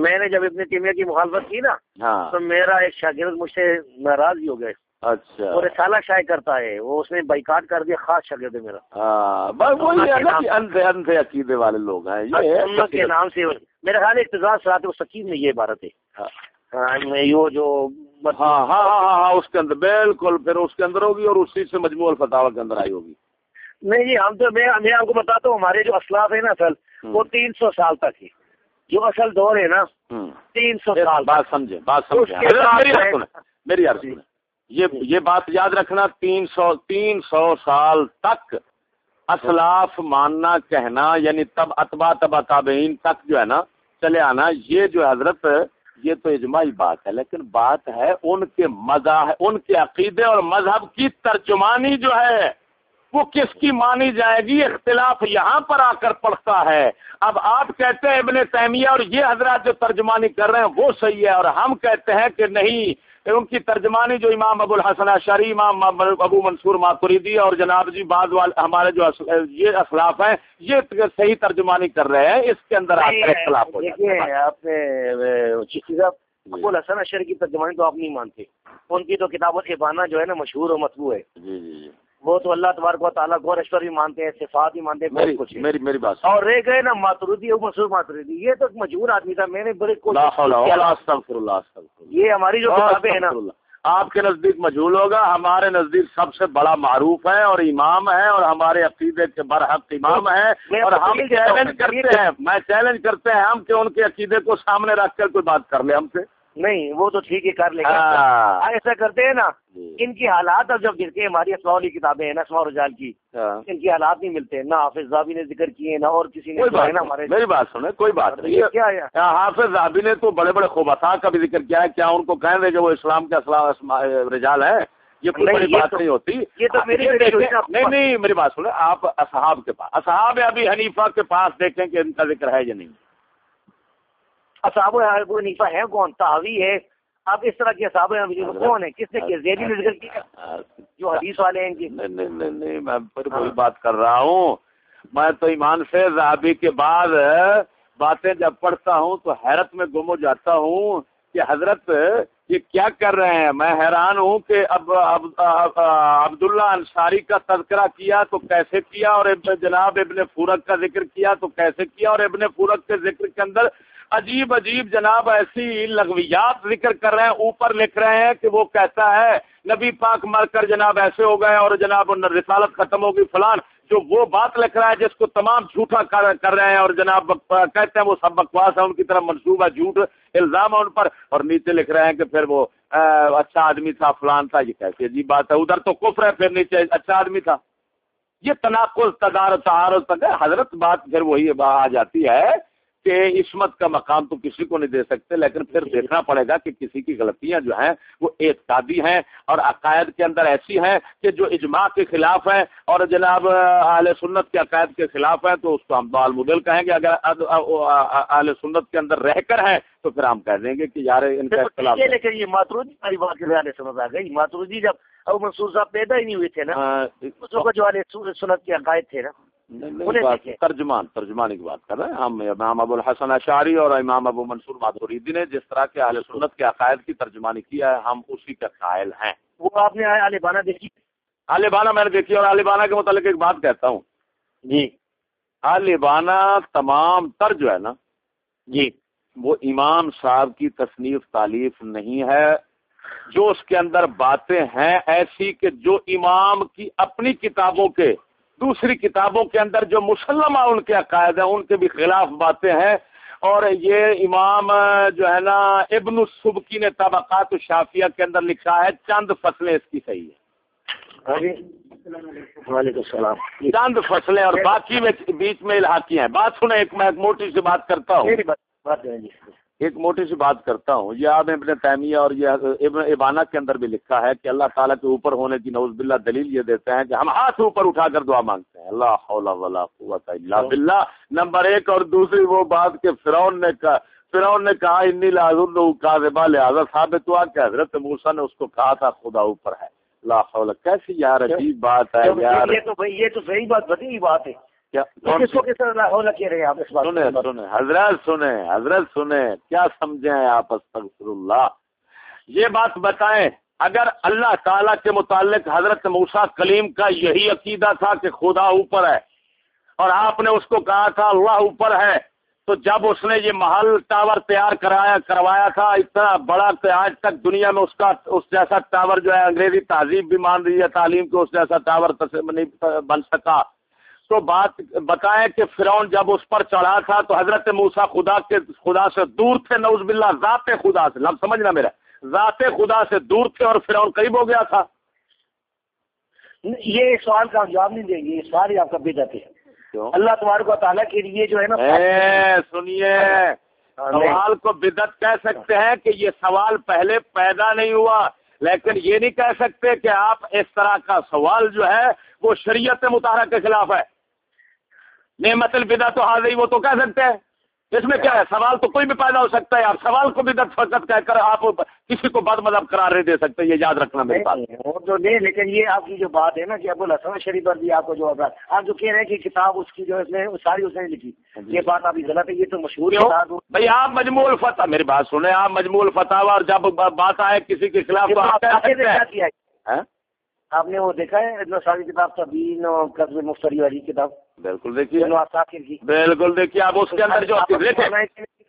میں نے جب ابن تیمیہ کی مخالفت کی نا ہاں۔ تو میرا ایک شاگرد مجھ سے ناراض ہی ہو گئے اچھا۔ اور سالہ شائع کرتا ہے۔ وہ اس نے بائیکاٹ کر دیا خاص شگرد میرا۔ ہاں بس وہی عقیدے والے لوگ ہیں۔ یہ کے نام سے۔ میرا خیال اقتدار سرات سکیم میں یہ عبارت ہے۔ ہاں, ہاں، یہ جو ہاں اس کے اندر بالکل پھر اس کے اندر ہوگی اور اسی سے مجموع الفتاوا کے اندر آئی ہوگی۔ نہیں جی ہم تو میں میں آپ کو بتاتا ہوں ہمارے جو اسلاف ہے نا اصل وہ تین سو سال تک ہے جو اصل دور ہے نا تین سو سال بات سمجھے بات سمجھے میری عرض یہ یہ بات یاد رکھنا، تین سو تین سو سال تک اسلاف ماننا، کہنا یعنی تب اتبا تبا تابعین تک جو ہے نا، چلے آنا، یہ جو حضرت، یہ تو اجماعی بات ہے، لیکن بات ہے ان کے مذہب ان کے عقیدے اور مذہب کی ترجمانی جو ہے، وہ کس کی مانی جائے گی؟ اختلاف یہاں پر آ کر پڑتا ہے۔ اب آپ کہتے ہیں ابن تیمیہ اور یہ حضرات جو ترجمانی کر رہے ہیں، وہ صحیح ہے اور ہم کہتے ہیں کہ نہیں ان کی ترجمانی جو امام ابو الحسن شری امام ابو منصور ماتریدی اور جناب جی بعد والے ہمارے جو یہ اسلاف ہیں یہ صحیح ترجمانی کر رہے ہیں اس کے اندر اختلاف ہو آپ نے ابو الحسن شری کی ترجمانی تو آپ نہیں مانتے ان کی تو کتاب ابانا جو ہے نا مشہور و مطبوع ہے جی جی, جی۔ وہ تو اللہ تبارک و تعالیٰ کو اشور بھی مانتے ہیں صفات بھی مانتے ہیں کچھ میری میری بات اور رہ گئے نا ماترودی مسور ماترودی یہ تو مجبور آدمی تھا میں نے بڑے یہ ہماری جو کتابیں ہیں نا۔ آپ کے نزدیک مجھول ہوگا ہمارے نزدیک سب سے بڑا معروف ہے اور امام ہے اور ہمارے عقیدے کے برحق امام ہے اور ہم چیلنج کرتے ہیں میں چیلنج کرتے ہیں ہم کہ ان کے عقیدے کو سامنے رکھ کر کوئی بات کر لیں ہم سے۔ نہیں وہ تو ٹھیک ہے کر لیں گے ہاں۔ ایسا کرتے ہیں نا جی۔ ان کی حالات اب جب گرتے ہیں ہماری والی کتابیں ہیں نا اسما رجال کی ہاں۔ ان کی حالات نہیں ملتے نہ حافظ زابی نے ذکر کیے نہ اور کسی نے ہمارے میری بات سنیں کوئی بات نہیں کیا ہاں، حافظ زابی نے تو بڑے بڑے خوبصا کا بھی ذکر کیا ہے کیا ان کو کہیں کہ وہ اسلام کے رجال ہے یہ کوئی بڑی بات نہیں ہوتی یہ تو نہیں نہیں میری بات سنیں آپ اصحاب کے پاس اصحاب ابھی حنیفہ کے پاس دیکھیں کہ ان کا ذکر ہے یا نہیں اصحاب ابو حنیفہ ہے کون؟ تاوی ہے۔ آپ اس طرح کے وہ کون ہیں؟ کس نے کیا زیدی نے ذکر کیا جو حدیث والے ہیں کی۔ نہیں نہیں نہیں میں پھر وہی ہاں۔ بات کر رہا ہوں۔ میں تو ایمان سے زہابی کے بعد باتیں جب پڑھتا ہوں تو حیرت میں گم ہو جاتا ہوں کہ حضرت یہ کیا کر رہے ہیں؟ میں حیران ہوں کہ اب اب- اب- عبداللہ انصاری کا تذکرہ کیا تو کیسے کیا اور جناب ابن فورک کا ذکر کیا تو کیسے کیا اور ابن فورک کے ذکر کے اندر عجیب عجیب جناب ایسی لغویات ذکر کر رہے ہیں، اوپر لکھ رہے ہیں کہ وہ کہتا ہے، نبی پاک مر کر جناب ایسے ہو گئے اور جناب رسالت ختم ہوگی فلان، جو وہ بات لکھ رہا ہے جس کو تمام جھوٹا کر رہے ہیں اور جناب کہتے ہیں وہ سب بکواس ہے ان کی طرف منصوبہ جھوٹ الزام ہے ان پر اور نیچے لکھ رہے ہیں کہ پھر وہ اچھا آدمی تھا، فلان تھا، یہ کیسی عجیب بات ہے، ادھر تو کفر ہے، پھر نیچے اچھا آدمی تھا۔ یہ تناقض تدار تعارض تک حضرت بات پھر وہی آ جاتی ہے کہ عصمت کا مقام تو کسی کو نہیں دے سکتے لیکن پھر دیکھنا پڑے گا کہ کسی کی غلطیاں جو ہیں وہ اعتقادی ہیں اور عقائد کے اندر ایسی ہیں کہ جو اجماع کے خلاف ہیں اور جناب اہل سنت کے عقائد کے خلاف ہیں تو اس کو ہم بال مدل کہیں گے۔ اگر اہل سنت کے اندر رہ کر ہیں تو پھر ہم کہہ دیں گے کہ یار ان کا اختلاف لیکن یہ ماترودی والی بات کے حوالے سمجھ آ گئی۔ ماترودی جب ابو منصور صاحب پیدا ہی نہیں ہوئے تھے نا ہاں، جو سنت کے عقائد تھے نا ترجمان ترجمان کی بات کر رہے ہیں۔ ہم امام ابو الحسن اشاری اور امام ابو منصور ماتوریدی نے جس طرح کے اہل سنت کے عقائد کی ترجمانی کیا ہے ہم اسی کے قائل ہیں۔ وہ آپ نے علی بانا دیکھی؟ عالبانہ میں نے دیکھی اور عالبانہ کے متعلق ایک بات کہتا ہوں۔ جی۔ عالبانہ تمام تر جو ہے نا جی۔ وہ امام صاحب کی تصنیف تعلیف نہیں ہے۔ جو اس کے اندر باتیں ہیں ایسی کہ جو امام کی اپنی کتابوں کے دوسری کتابوں کے اندر جو مسلمہ ان کے عقائد ہیں ان کے بھی خلاف باتیں ہیں۔ اور یہ امام جو ہے نا ابن السبکی نے طبقات الشافیہ کے اندر لکھا ہے چند فصلیں اس کی صحیح ہے جی وعلیکم السلام۔ چند فصلیں اور باقی میں بیچ میں الحاقی ہیں۔ بات سنیں ایک میں ایک موٹی سی بات کرتا ہوں۔ ایک موٹی سی بات کرتا ہوں۔ یہ آپ ابن تیمیہ اور یہ ابن ابانہ کے اندر بھی لکھا ہے کہ اللہ تعالیٰ کے اوپر ہونے کی نوز باللہ دلیل یہ دیتے ہیں کہ ہم ہاتھ اوپر اٹھا کر دعا مانگتے ہیں۔ اللہ حول ولا قوت الا باللہ۔ نمبر ایک اور دوسری وہ بات کہ فرعون نے کہا فرعون نے کہا انی لازم کاذبہ لہذا ثابت ہوا کہ حضرت موسیٰ نے اس کو کہا تھا خدا اوپر ہے۔ لا حول کیسی یار عجیب بات ہے یار۔ یہ تو بھائی یہ تو صحیح بات بتی ہوئی بات ہے۔ کو کو؟ حضرت سنیں حضرت سنیں۔ کیا سمجھیں آپ؟ استغفر اللہ۔ یہ بات بتائیں اگر اللہ تعالیٰ کے متعلق حضرت موسیٰ کلیم کا یہی عقیدہ تھا کہ خدا اوپر ہے اور آپ نے اس کو کہا تھا اللہ اوپر ہے تو جب اس نے یہ محل ٹاور تیار کرایا کروایا تھا اتنا بڑا کہ آج تک دنیا میں اس کا اس جیسا ٹاور جو ہے انگریزی تہذیب بھی مان رہی ہے تعلیم کے اس جیسا ٹاور نہیں بن سکا۔ تو بات بتائیں کہ فرعون جب اس پر چڑھا تھا تو حضرت موسیٰ خدا کے خدا سے دور تھے نوز باللہ ذات خدا سے لفظ سمجھنا میرا ذات خدا سے دور تھے اور فرعون قریب ہو گیا تھا۔ یہ سوال کا جواب نہیں دیں گے یہ سوال ہی آپ کا بدعت ہے۔ کیوں؟ اللہ تبارک و تعالیٰ کے لیے جو ہے نا سنیے۔ ہاں،۔ سوال کو بدت کہہ سکتے ہیں کہ یہ سوال پہلے پیدا نہیں ہوا لیکن یہ نہیں کہہ سکتے کہ آپ اس طرح کا سوال جو ہے وہ شریعت مطالعہ کے خلاف ہے۔ نعمت البدا تو حاضری وہ تو کہہ سکتے ہیں۔ اس میں کیا ہے؟ سوال تو کوئی بھی پیدا ہو سکتا ہے۔ آپ سوال کو بدت فقط کہہ کر آپ کسی کو بد مذہب قرار نہیں دے سکتے یہ یاد رکھنا میرے پاس۔ وہ تو نہیں لیکن یہ آپ کی جو بات ہے نا کہ ابو الحسن شریف پر بھی آپ کو جو آپ جو کہہ رہے ہیں کہ کتاب اس کی جو ہے اس نے ساری اس نے لکھی۔ جی۔ یہ بات آپ کی غلط ہے۔ یہ تو مشہور ہو- بھائی آپ مجموع الفتح میری بات سنیں آپ مجموع الفتح اور جب بات آئے کسی کے خلاف تو آپ کیا ہے؟ ہیں؟ آپ نے وہ دیکھا ہے اتنا ساری کتاب تبین اور قصب مفتری والی کتاب؟ بالکل دیکھیے۔ بالکل دیکھیے آپ اس کے اندر جو دیکھیں۔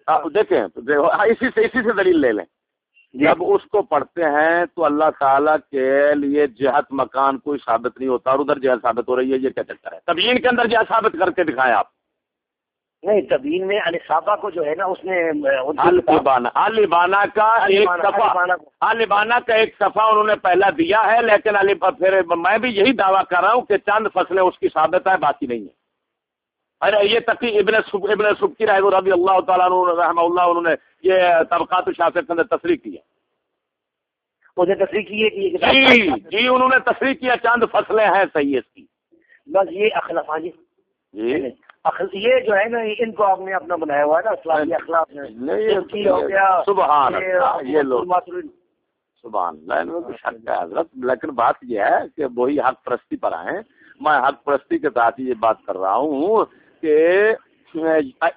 آپ دیکھیں ہاں، اسی سے اسی سے دلیل لے لیں۔ جی۔ جب اس کو پڑھتے ہیں تو اللہ تعالیٰ کے لیے جہت مکان کوئی ثابت نہیں ہوتا اور ادھر جہت ثابت ہو رہی ہے یہ کیا چکر ہے؟ تبیین کے اندر جہت ثابت کر کے دکھائیں آپ۔ نہیں تبین میں علی صابہ کو جو ہے نا اس نے البانا البانا کا ایک صفحہ کا ایک صفحہ انہوں نے پہلا دیا ہے لیکن علی پھر میں بھی یہی دعویٰ کر رہا ہوں کہ چند فصلیں اس کی ثابت ہے باقی نہیں ہے یہ تقی ابن سب ابن سبکی رہ رضی اللہ تعالیٰ عنہ رحمہ اللہ انہوں نے یہ طبقات الشافع کے اندر تصریح کیا۔ اس نے تصریح کی ہے کہ جی جی انہوں نے تصریح کیا چند فصلیں ہیں صحیح اس کی۔ بس یہ اخلاف ہاں جی۔ جی۔ یہ جو ہے نا ان کو آپ نے اپنا بنایا ہوا ہے نا اسلامی اخلاق۔ سبحان یہ لوگ۔ سبحان اللہ ان میں شک ہے حضرت۔ لیکن بات یہ ہے کہ وہی حق پرستی پر آئے میں حق پرستی کے ساتھ یہ بات کر رہا ہوں کہ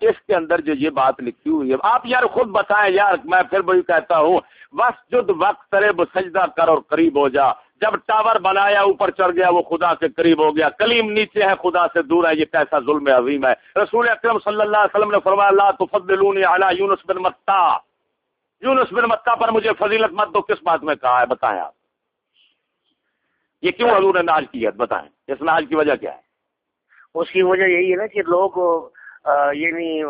اس کے اندر جو یہ بات لکھی ہوئی ہے، آپ یار خود بتائیں یار، میں پھر وہی کہتا ہوں وقت جد وقت کرے وہ سجدہ کر اور قریب ہو جا۔ جب ٹاور بنایا، اوپر چڑھ گیا، وہ خدا کے قریب ہو گیا۔ کلیم نیچے ہے، خدا سے دور ہے، یہ کیسا ظلم عظیم ہے۔ رسول اکرم صلی اللہ علیہ وسلم نے فرمایا اللہ تفضلونی علی یونس بن متا یونس بن متا پر مجھے فضیلت مت دو کس بات میں کہا ہے، بتائیں آپ۔ یہ کیوں حضور نے ناج کی ہے، بتائیں۔ اس ناج کی وجہ کیا ہے؟ اس کی وجہ یہی ہے نا کہ لوگ یہ نہیں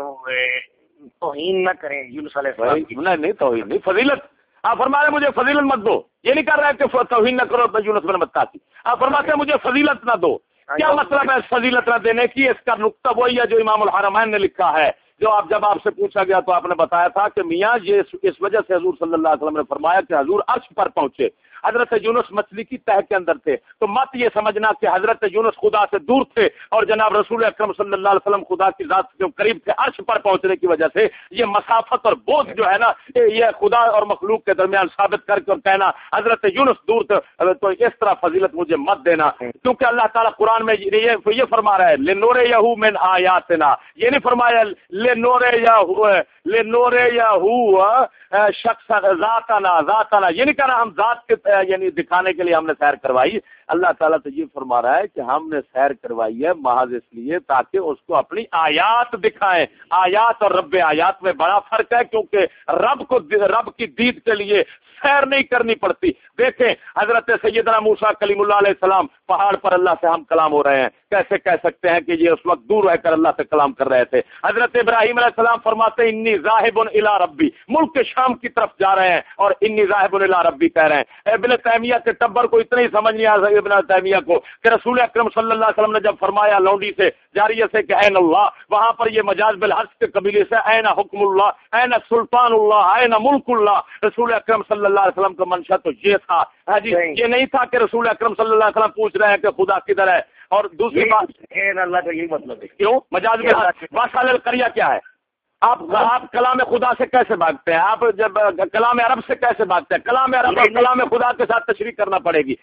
توہین نہ کریں یونس علیہ السلام نہیں توہین نہیں فضیلت۔ آپ فرما رہے مجھے فضیلت مت دو۔ یہ نہیں کر رہے کہ توہین نہ کرو یونس بن متا کی آپ فرماتے ہیں مجھے فضیلت نہ دو۔ ہاں کیا مطلب ہے۔ فضیلت نہ دینے کی؟ اس کا نقطہ وہی ہے جو امام الحرمین نے لکھا ہے۔ جو آپ جب آپ سے پوچھا گیا تو آپ نے بتایا تھا کہ میاں یہ اس وجہ سے حضور صلی اللہ علیہ وسلم نے فرمایا کہ حضور عرش پر پہنچے۔ حضرت یونس مچھلی کی تہ کے اندر تھے۔ تو مت یہ سمجھنا کہ حضرت یونس خدا سے دور تھے اور جناب رسول اکرم صلی اللہ علیہ وسلم خدا کی ذات کے قریب تھے عرش پر پہنچنے کی وجہ سے یہ مسافت اور بوجھ جو ہے نا، یہ خدا اور مخلوق کے درمیان ثابت کر کے اور کہنا حضرت یونس دور تھے۔ تو اس طرح فضیلت مجھے مت دینا، کیونکہ اللہ تعالیٰ قرآن میں یہ فرما رہا ہے لے نورے یہو من آیاتنا۔ یہ نہیں فرمایا لے نورے یا ہوا شخص ذات شخص ذاتنا ذاتنا یہ نہیں کہنا ہم ذات کے یعنی دکھانے کے لیے ہم نے سیر کروائی۔ اللہ تعالیٰ تو یہ فرما رہا ہے کہ ہم نے سیر کروائی ہے محض اس لیے تاکہ اس کو اپنی آیات دکھائیں۔ آیات اور رب آیات میں بڑا فرق ہے کیونکہ رب کو، رب کی دید کے لیے سیر نہیں کرنی پڑتی۔ دیکھیں، حضرت سیدنا موسا کلیم اللہ علیہ السلام پہاڑ پر اللہ سے ہم کلام ہو رہے ہیں۔ کیسے کہہ سکتے ہیں کہ یہ اس وقت دور رہ کر اللہ سے کلام کر رہے تھے؟ حضرت ابراہیم علیہ السلام فرماتے ہیں، انی ذاہب الا ربی ملک کے شام کی طرف جا رہے ہیں اور انی ذاہب الا ربی کہہ رہے ہیں۔ ابن تیمیہ کے ٹبر کو اتنا ہی سمجھ نہیں آ ابن تیمیہ کو، کہ رسول اکرم صلی اللہ علیہ وسلم نے جب فرمایا لونڈی سے جاری سے کہ این اللہ وہاں پر یہ مجاز بالحق کے قبیلے سے این حکم اللہ این سلطان اللہ این ملک اللہ رسول اکرم صلی اللہ علیہ وسلم کا منشا تو یہ تھا۔ ہاں جی یہ نہیں تھا کہ رسول اکرم صلی اللہ علیہ وسلم پوچھ رہے ہیں کہ خدا کدھر ہے۔ اور دوسری بات اللہ کا یہی مطلب ہے۔ کیوں؟ مجاز بالحق کریا کیا ہے؟ آپ آپ کلام خدا سے کیسے بھاگتے ہیں؟ آپ جب کلام عرب سے کیسے بھاگتے ہیں؟ کلام عرب اور کلام خدا کے ساتھ تشریح کرنا پڑے گی۔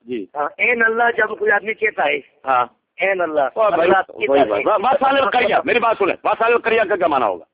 جی۔ این اللہ جب کوئی آدمی کہتا ہے ہاں۔ این اللہ کریا میری بات سنیں۔ مسال کریا کا کیا مانا ہوگا؟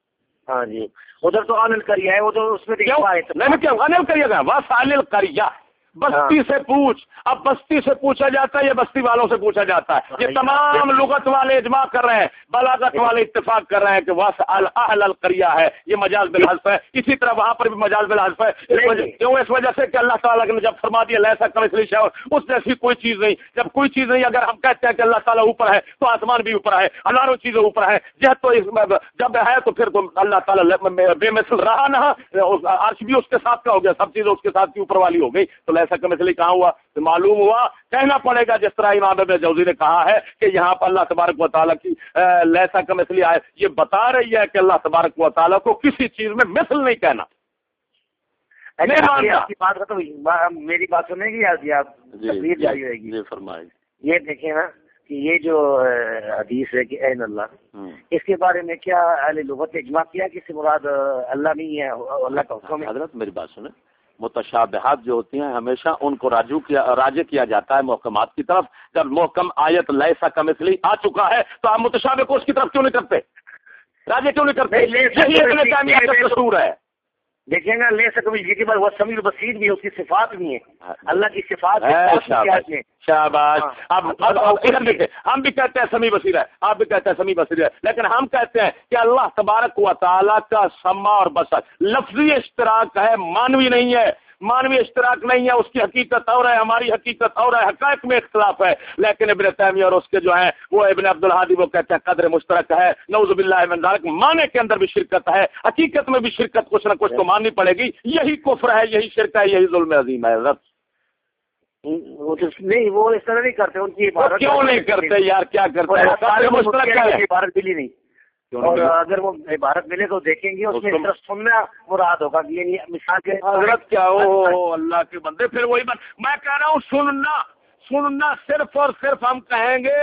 ہاں جی۔ ادھر تو انل کریا ہے وہ تو اس میں کیا انل کریا گا۔ وسال کریا بستی ہاں۔ سے پوچھ۔ اب بستی سے پوچھا جاتا ہے یا بستی والوں سے پوچھا جاتا ہے؟ یہ تمام لغت والے اجماع کر رہے ہیں بلاغت والے اتفاق کر رہے ہیں کہ وس اہل القریہ ہے یہ مجاز بالحلف ہے۔ اسی طرح وہاں پر بھی مجاز بالحلف ہے۔ کیوں؟ اس وجہ سے کہ اللہ تعالیٰ نے جب فرما دیا لہسا کم اس لیے اس جیسی کوئی چیز نہیں۔ جب کوئی چیز نہیں اگر ہم کہتے ہیں کہ اللہ تعالیٰ اوپر ہے تو آسمان بھی اوپر ہے۔ ہزاروں چیزیں اوپر ہے جب تو جب ہے تو پھر تو اللہ تعالیٰ بے مثل رہا نہ عرش بھی اس کے ساتھ کا ہو گیا سب چیزیں اس کے ساتھ کی اوپر والی ہو گئی تو ایسا کا مسئلہ کہاں ہوا؟ تو معلوم ہوا کہنا پڑے گا جس طرح امام ابن جوزی نے کہا ہے کہ یہاں پر اللہ تبارک و تعالیٰ کی لہسا کا مسئلہ آئے۔ یہ بتا رہی ہے کہ اللہ تبارک و تعالیٰ کو کسی چیز میں مثل نہیں کہنا۔ میری بات سنیں گی جی آپ جی, جی،, جی، فرمائے یہ دیکھیں نا کہ یہ جو حدیث ہے کہ این اللہ اس کے بارے میں کیا اہل لغت اجماع کیا کہ مراد اللہ نہیں ہے اللہ کا حکم حضرت میری بات سنیں۔ متشابہات جو ہوتی ہیں ہمیشہ ان کو راجو کیا راجے کیا جاتا ہے محکمات کی طرف۔ جب محکم آیت لیسا کا مثلی آ چکا ہے تو آپ متشابہ کو اس کی طرف کیوں نہیں کرتے؟ راجے کیوں نہیں کرتے؟ دستور ہے۔ دیکھیں گا لے جی کے بعد وہ سمیر بصیر بھی ہے اس کی صفات بھی ہیں۔ اللہ کی صفات شاباش ہاں۔ اب ہم بھی کہتے ہیں سمی بصیر ہے آپ بھی کہتے ہیں سمی بصیر ہے لیکن ہم کہتے ہیں کہ اللہ تبارک و تعالیٰ کا سما اور بسر لفظی اشتراک ہے مانوی نہیں ہے۔ مانوی اشتراک نہیں ہے اس کی حقیقت اور ہے ہماری حقیقت اور ہے حقائق میں اختلاف ہے۔ لیکن ابن تعمی اور اس کے جو ہیں وہ ابن عبد الحادی وہ کہتے ہیں قدر مشترک ہے۔ نوز باللہ من ذالک مانے کے اندر بھی شرکت ہے۔ حقیقت میں بھی شرکت کچھ نہ کچھ تو ماننی پڑے گی۔ یہی کفر ہے یہی شرک ہے یہی ظلم عظیم ہے حضرت۔ نہیں وہ اس طرح نہیں کرتے ان کی کیوں نہیں کرتے۔ یار؟ کیا کرتے؟ ہیں مشترک نہیں۔ اور اگر وہ عبارت ملے تو دیکھیں گے اس میں صرف سننا مراد ہوگا کہ یعنی مثال کے حضرت کیا ہو؟ اللہ کے بندے پھر وہی بات میں کہہ رہا ہوں سننا سننا صرف اور صرف ہم کہیں گے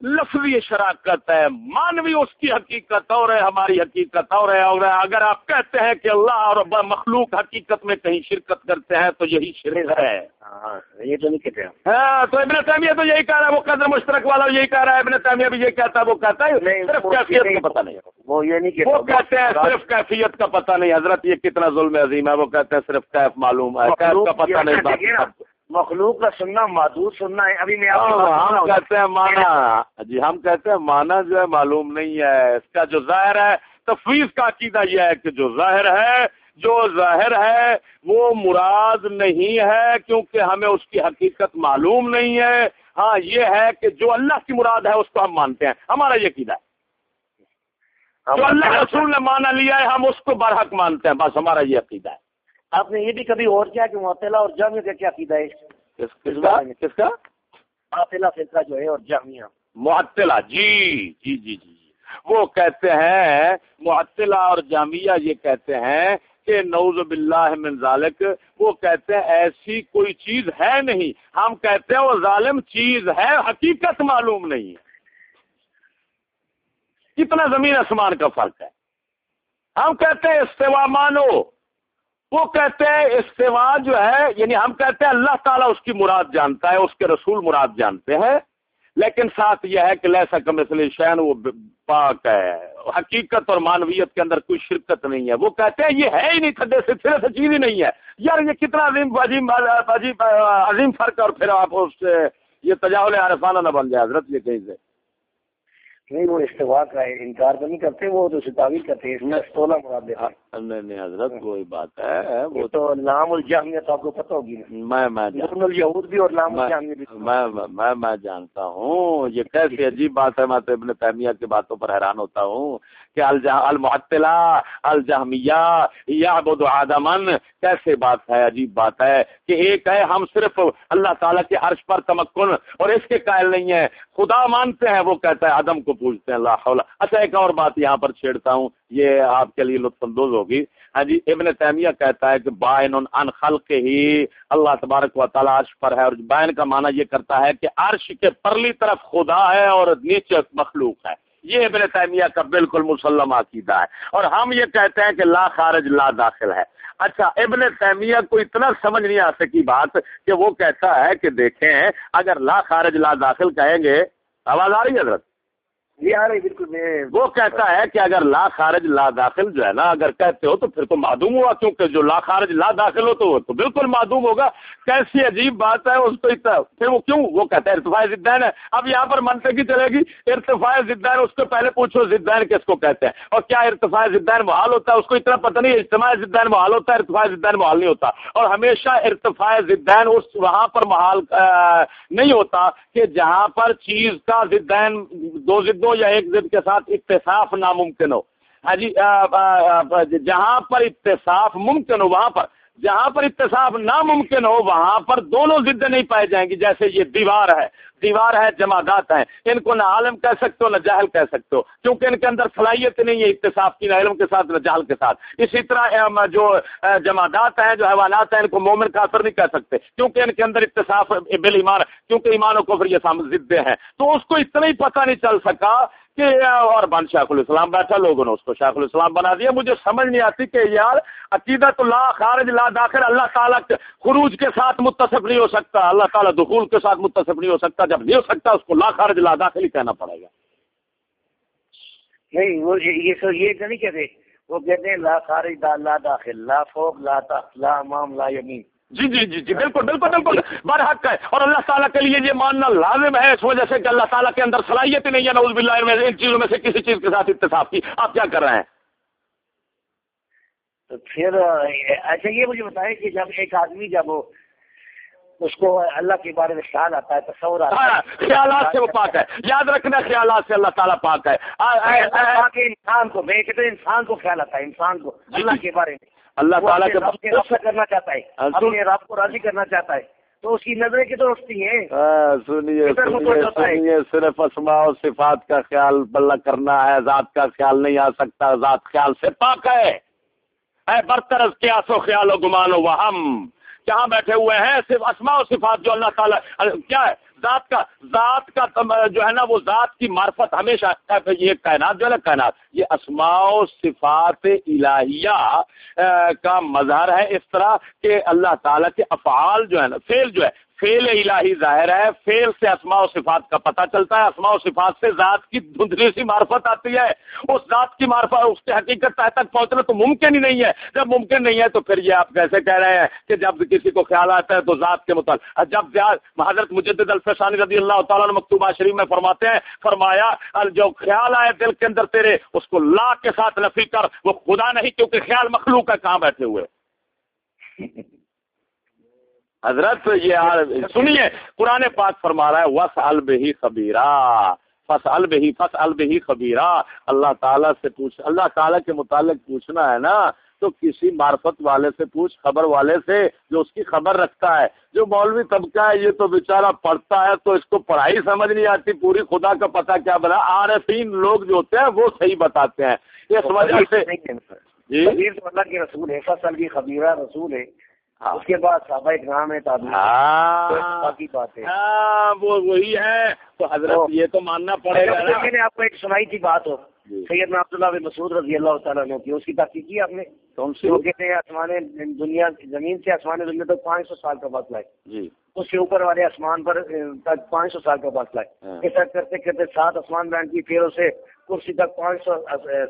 لفظی شراکت ہے مانوی اس کی حقیقت اور ہے ہماری حقیقت اور ہے اور اگر آپ کہتے ہیں کہ اللہ اور مخلوق حقیقت میں کہیں شرکت کرتے ہیں تو یہی شرک ہے۔ ہاں یہ تو نہیں کہتے ہیں ہاں تو ابن تعمیہ تو یہی کہہ رہا ہے وہ قدر مشترک والا یہی کہہ رہا ہے ابن تعمیہ بھی یہ کہتا ہے وہ کہتا ہے صرف کیفیت کا پتہ نہیں۔ وہ یہ نہیں وہ کہتے ہیں صرف کیفیت کا پتہ نہیں۔ حضرت یہ کتنا ظلم عظیم ہے وہ کہتے ہیں صرف کیف معلوم ہے کیف کا پتہ نہیں۔ مخلوق کا سننا محدود سننا ہے۔ ابھی میں ہاں، ہم۔ کہتے ہیں مانا۔ جی ہم کہتے ہیں مانا جو ہے معلوم نہیں ہے۔ اس کا جو ظاہر ہے تفویض کا عقیدہ یہ ہے کہ جو ظاہر ہے جو ظاہر ہے وہ مراد نہیں ہے کیونکہ ہمیں اس کی حقیقت معلوم نہیں ہے۔ ہاں یہ ہے کہ جو اللہ کی مراد ہے اس کو ہم مانتے ہیں۔ ہمارا یہ عقیدہ ہے۔ ہم- جو اللہ رسول نے مانا لیا ہے ہم اس کو برحق مانتے ہیں۔ بس ہمارا یہ عقیدہ ہے۔ آپ نے یہ بھی کبھی اور کیا کہ معطلا اور جامعہ کا کیا عقیدہ ہے؟ کس کا؟ کس کا؟ معطلا فرقہ جو ہے اور جامعہ۔ معطلہ جی جی جی جی جی۔ وہ کہتے ہیں معطلہ اور جامعہ یہ کہتے ہیں کہ نعوذ باللہ من ذالک وہ کہتے ہیں ایسی کوئی چیز ہے نہیں۔ ہم کہتے ہیں وہ ظالم چیز ہے حقیقت معلوم نہیں۔ ہے کتنا زمین آسمان کا فرق ہے؟ ہم کہتے ہیں استوا مانو۔ وہ کہتے ہیں استوا جو ہے یعنی ہم کہتے ہیں اللہ تعالیٰ اس کی مراد جانتا ہے، اس کے رسول مراد جانتے ہیں۔ لیکن ساتھ یہ ہے کہ لیسا کا مثل شین وہ پاک ہے۔ حقیقت اور مانویت کے اندر کوئی شرکت نہیں ہے۔ وہ کہتے ہیں یہ ہے ہی نہیں، تھدے سے پھر سے چیز ہی نہیں ہے۔ یار یہ کتنا عظیم عظیم عظیم عظیم فرق اور پھر آپ اس سے یہ تجاول عارفانہ نہ بن جائے، حضرت یہ کہیں سے۔ نہیں وہ استوا کا ہے انکار تو نہیں کرتے وہ تو ستاوی کرتے اس میں استولہ مراد ہیں نہیں نہیں حضرت وہی بات ہے وہ تو نام الجامعہ تو آپ کو پتہ ہوگی میں میں بھی اور نام میں الجامعہ بھی۔ میں میں میں جانتا ہوں یہ کیسی عجیب بات ہے میں تو ابن تیمیہ کی باتوں پر حیران ہوتا ہوں۔ کہ الجہ، المعطلہ، الجہمیہ یعبد آدمن کیسے بات ہے، عجیب بات ہے کہ ایک ہے، ہم صرف اللہ تعالیٰ کے عرش پر تمکن اور اس کے قائل نہیں ہے خدا مانتے ہیں، وہ کہتا ہے، آدم کو پوچھتے ہیں اللہ حول۔ اچھا ایک اور بات یہاں پر چھیڑتا ہوں، یہ آپ کے لیے لطف اندوز ہوگی۔ ہاں جی ابن تیمیہ کہتا ہے کہ بائن ان خلق ہی اللہ تبارک و تعالیٰ عرش پر ہے۔ اور بائن کا معنی یہ کرتا ہے کہ عرش کے پرلی طرف خدا ہے اور نیچے مخلوق ہے۔ یہ ابن تیمیہ کا بالکل مسلم عقیدہ ہے۔ اور ہم یہ کہتے ہیں کہ لا خارج، لا داخل ہے۔ اچھا ابن تیمیہ کو اتنا سمجھ نہیں آ سکی بات کہ وہ کہتا ہے کہ دیکھیں، اگر لا خارج، لا داخل کہیں گے، آواز آ رہی ہے حضرت؟ وہ کہتا ہے کہ اگر لا خارج، لا داخل جو ہے نا، اگر کہتے ہو تو پھر تو معدوم ہوا، کیونکہ جو لا خارج، لا داخل ہو تو وہ تو بالکل معدوم ہوگا۔ کیسی عجیب بات ہے، اس کو پھر وہ کیوں؟ وہ کہتا ہے ارتفاع زدین ہے۔ اب یہاں پر منطقی چلے گی۔ ارتفاع زدین، اس کو پہلے پوچھو زدین کس کو کہتے ہیں۔ اور کیا ارتفاع زدین محال ہوتا ہے؟ اس کو اتنا پتہ نہیں، اجتماع زدین محال ہوتا ہے، ارتفاع زدین محال نہیں ہوتا۔ اور ہمیشہ ارتفاع زدین اس وہاں پر محال نہیں ہوتا کہ جہاں پر چیز کا زدین، دو دو یا ایک دن کے ساتھ اتصاف ناممکن ہو۔ ہاں جی جہاں پر اتصاف ممکن ہو، وہاں پر۔ جہاں پر اتصاف ناممکن ہو، وہاں پر دونوں ضدیں نہیں پائی جائیں گی، جیسے یہ دیوار ہے۔ دیوار ہے، جمادات ہیں۔ ان کو نہ عالم کہہ سکتے ہو، نہ جاہل کہہ سکتے ہو۔ کیونکہ ان کے اندر صلاحیت نہیں ہے اتصاف کی، نہ علم کے ساتھ، نہ جہل کے ساتھ۔ اسی طرح جو جمادات ہیں، جو حیوانات ہیں، ان کو مومن کافر نہیں کہہ سکتے۔ کیونکہ ان کے اندر اتصاف بل ایمان کیونکہ ایمان و کفر یہ ضدیں ہیں۔ تو اس کو اتنا ہی پتہ نہیں چل سکا کہ اور بن شیخ الاسلام بیٹھا، لوگوں نے اس کو شیخ الاسلام بنا دیا۔ مجھے سمجھ نہیں آتی کہ یار عقیدت لا خارج لا داخل، اللہ تعالیٰ خروج کے ساتھ متصف نہیں ہو سکتا، اللہ تعالیٰ دخول کے ساتھ متصف نہیں ہو سکتا۔ جب نہیں ہو سکتا، اس کو لا خارج لا داخل ہی کہنا پڑے گا۔ نہیں، وہ یہ یہ تو نہیں کہتے، وہ کہتے ہیں لا خارج لا داخل، لا فوق، لا تحت، لا امام، لا یمین۔ جی جی جی جی بالکل بالکل بالکل۔ برحق ہے۔ اور اللہ تعالیٰ کے لیے یہ ماننا لازم ہے اس وجہ سے کہ اللہ تعالیٰ کے اندر صلاحیت ہی نہیں ہے۔ نعوذ باللہ میں ان چیزوں میں سے کسی چیز کے ساتھ اتفاق کی۔ آپ کیا کر رہے ہیں؟ تو پھر اچھا یہ مجھے بتائیں کہ جب ایک آدمی جب اس کو اللہ کے بارے میں خیال آتا ہے تصور آتا ہاں، ہے خیالات سے وہ پاک ہے۔ یاد رکھنا خیالات سے اللہ تعالیٰ پاک ہے۔ اللہ انسان کو میں کہتے ہیں انسان کو خیال آتا ہے انسان کو جی، اللہ جی۔ کے بارے میں۔ اللہ تعالیٰ کے کرنا چاہتا ہے ہاں، اپنے رب کو راضی کرنا چاہتا ہے۔ تو اس کی نظریں کدھر اٹھتی ہیں؟ ہاں، سنیے؟ سنیے صرف اسماء و صفات کا خیال بلّہ کرنا ہے ذات کا خیال نہیں آ سکتا ذات خیال سے پاک ہے۔ اے برطرز قیاس و خیال و گمان و وہم۔ جہاں بیٹھے ہوئے ہیں صرف اسماء و صفات جو اللہ تعالیٰ کیا ہے؟ ذات کا ذات کا جو ہے نا وہ ذات کی معرفت ہمیشہ یہ کائنات جو ہے نا کائنات، یہ اسماء و صفات الہیہ کا مظہر ہے اس طرح کہ اللہ تعالیٰ کے افعال جو ہے نا فیل جو ہے فیل الہی ظاہر ہے فیل سے اسماء و صفات کا پتہ چلتا ہے، اسماء و صفات سے ذات کی دھندلی سی معرفت آتی ہے۔ اس ذات کی معرفت اس کی حقیقت تک پہنچنا تو ممکن ہی نہیں ہے۔ جب ممکن نہیں ہے تو پھر یہ آپ کیسے کہہ رہے ہیں کہ جب کسی کو خیال آتا ہے تو ذات کے متعلق۔ جب حضرت مجدد الفسانی رضی اللہ تعالیٰ مکتوبہ شریف میں فرماتے ہیں، فرمایا جو خیال آئے دل کے اندر تیرے، اس کو لا کے ساتھ نفی کر۔ وہ خدا نہیں کیونکہ خیال مخلوق ہے کہاں بیٹھے ہوئے۔ حضرت یہ سنیے قرآن پاک فرما رہا ہے وس البہی خبیرہ فص البہی فص البہی خبیرہ اللہ تعالیٰ سے پوچھ اللہ تعالیٰ کے متعلق پوچھنا ہے نا تو کسی معرفت والے سے پوچھ خبر والے سے جو اس کی خبر رکھتا ہے۔ جو مولوی طبقہ ہے یہ تو بیچارہ پڑھتا ہے تو اس کو پڑھائی سمجھ نہیں آتی پوری خدا کا پتہ کیا بنا۔ عارفین لوگ جو ہوتے ہیں وہ صحیح بتاتے ہیں۔ اس وجہ سے جی؟ اللہ کے رسول ہے فصل کی خبیرہ رسول ہے۔ اس کے بعد صحابہ اکرام ہے ہاں۔ ہے ہاں، وہ وہی ہے۔ تو حضرت یہ تو ماننا پڑے گا میں نے آپ کو ایک سنائی تھی بات ہو جی۔ سید عبداللہ بن مسعود رضی اللہ تعالیٰ نے کی اس کی تحقیق کی آپ نے؟ کون سی؟ وہ کہتے ہیں آسمان دنیا زمین سے آسمان دنیا تک پانچ سو سال کا فاصلہ ہے۔ جی۔ اس کے اوپر والے آسمان پر تک پانچ سو سال کا فاصلہ ہے۔ ایسا کرتے کرتے سات آسمان بینڈ کی پھر اسے کرسی تک پانچ سو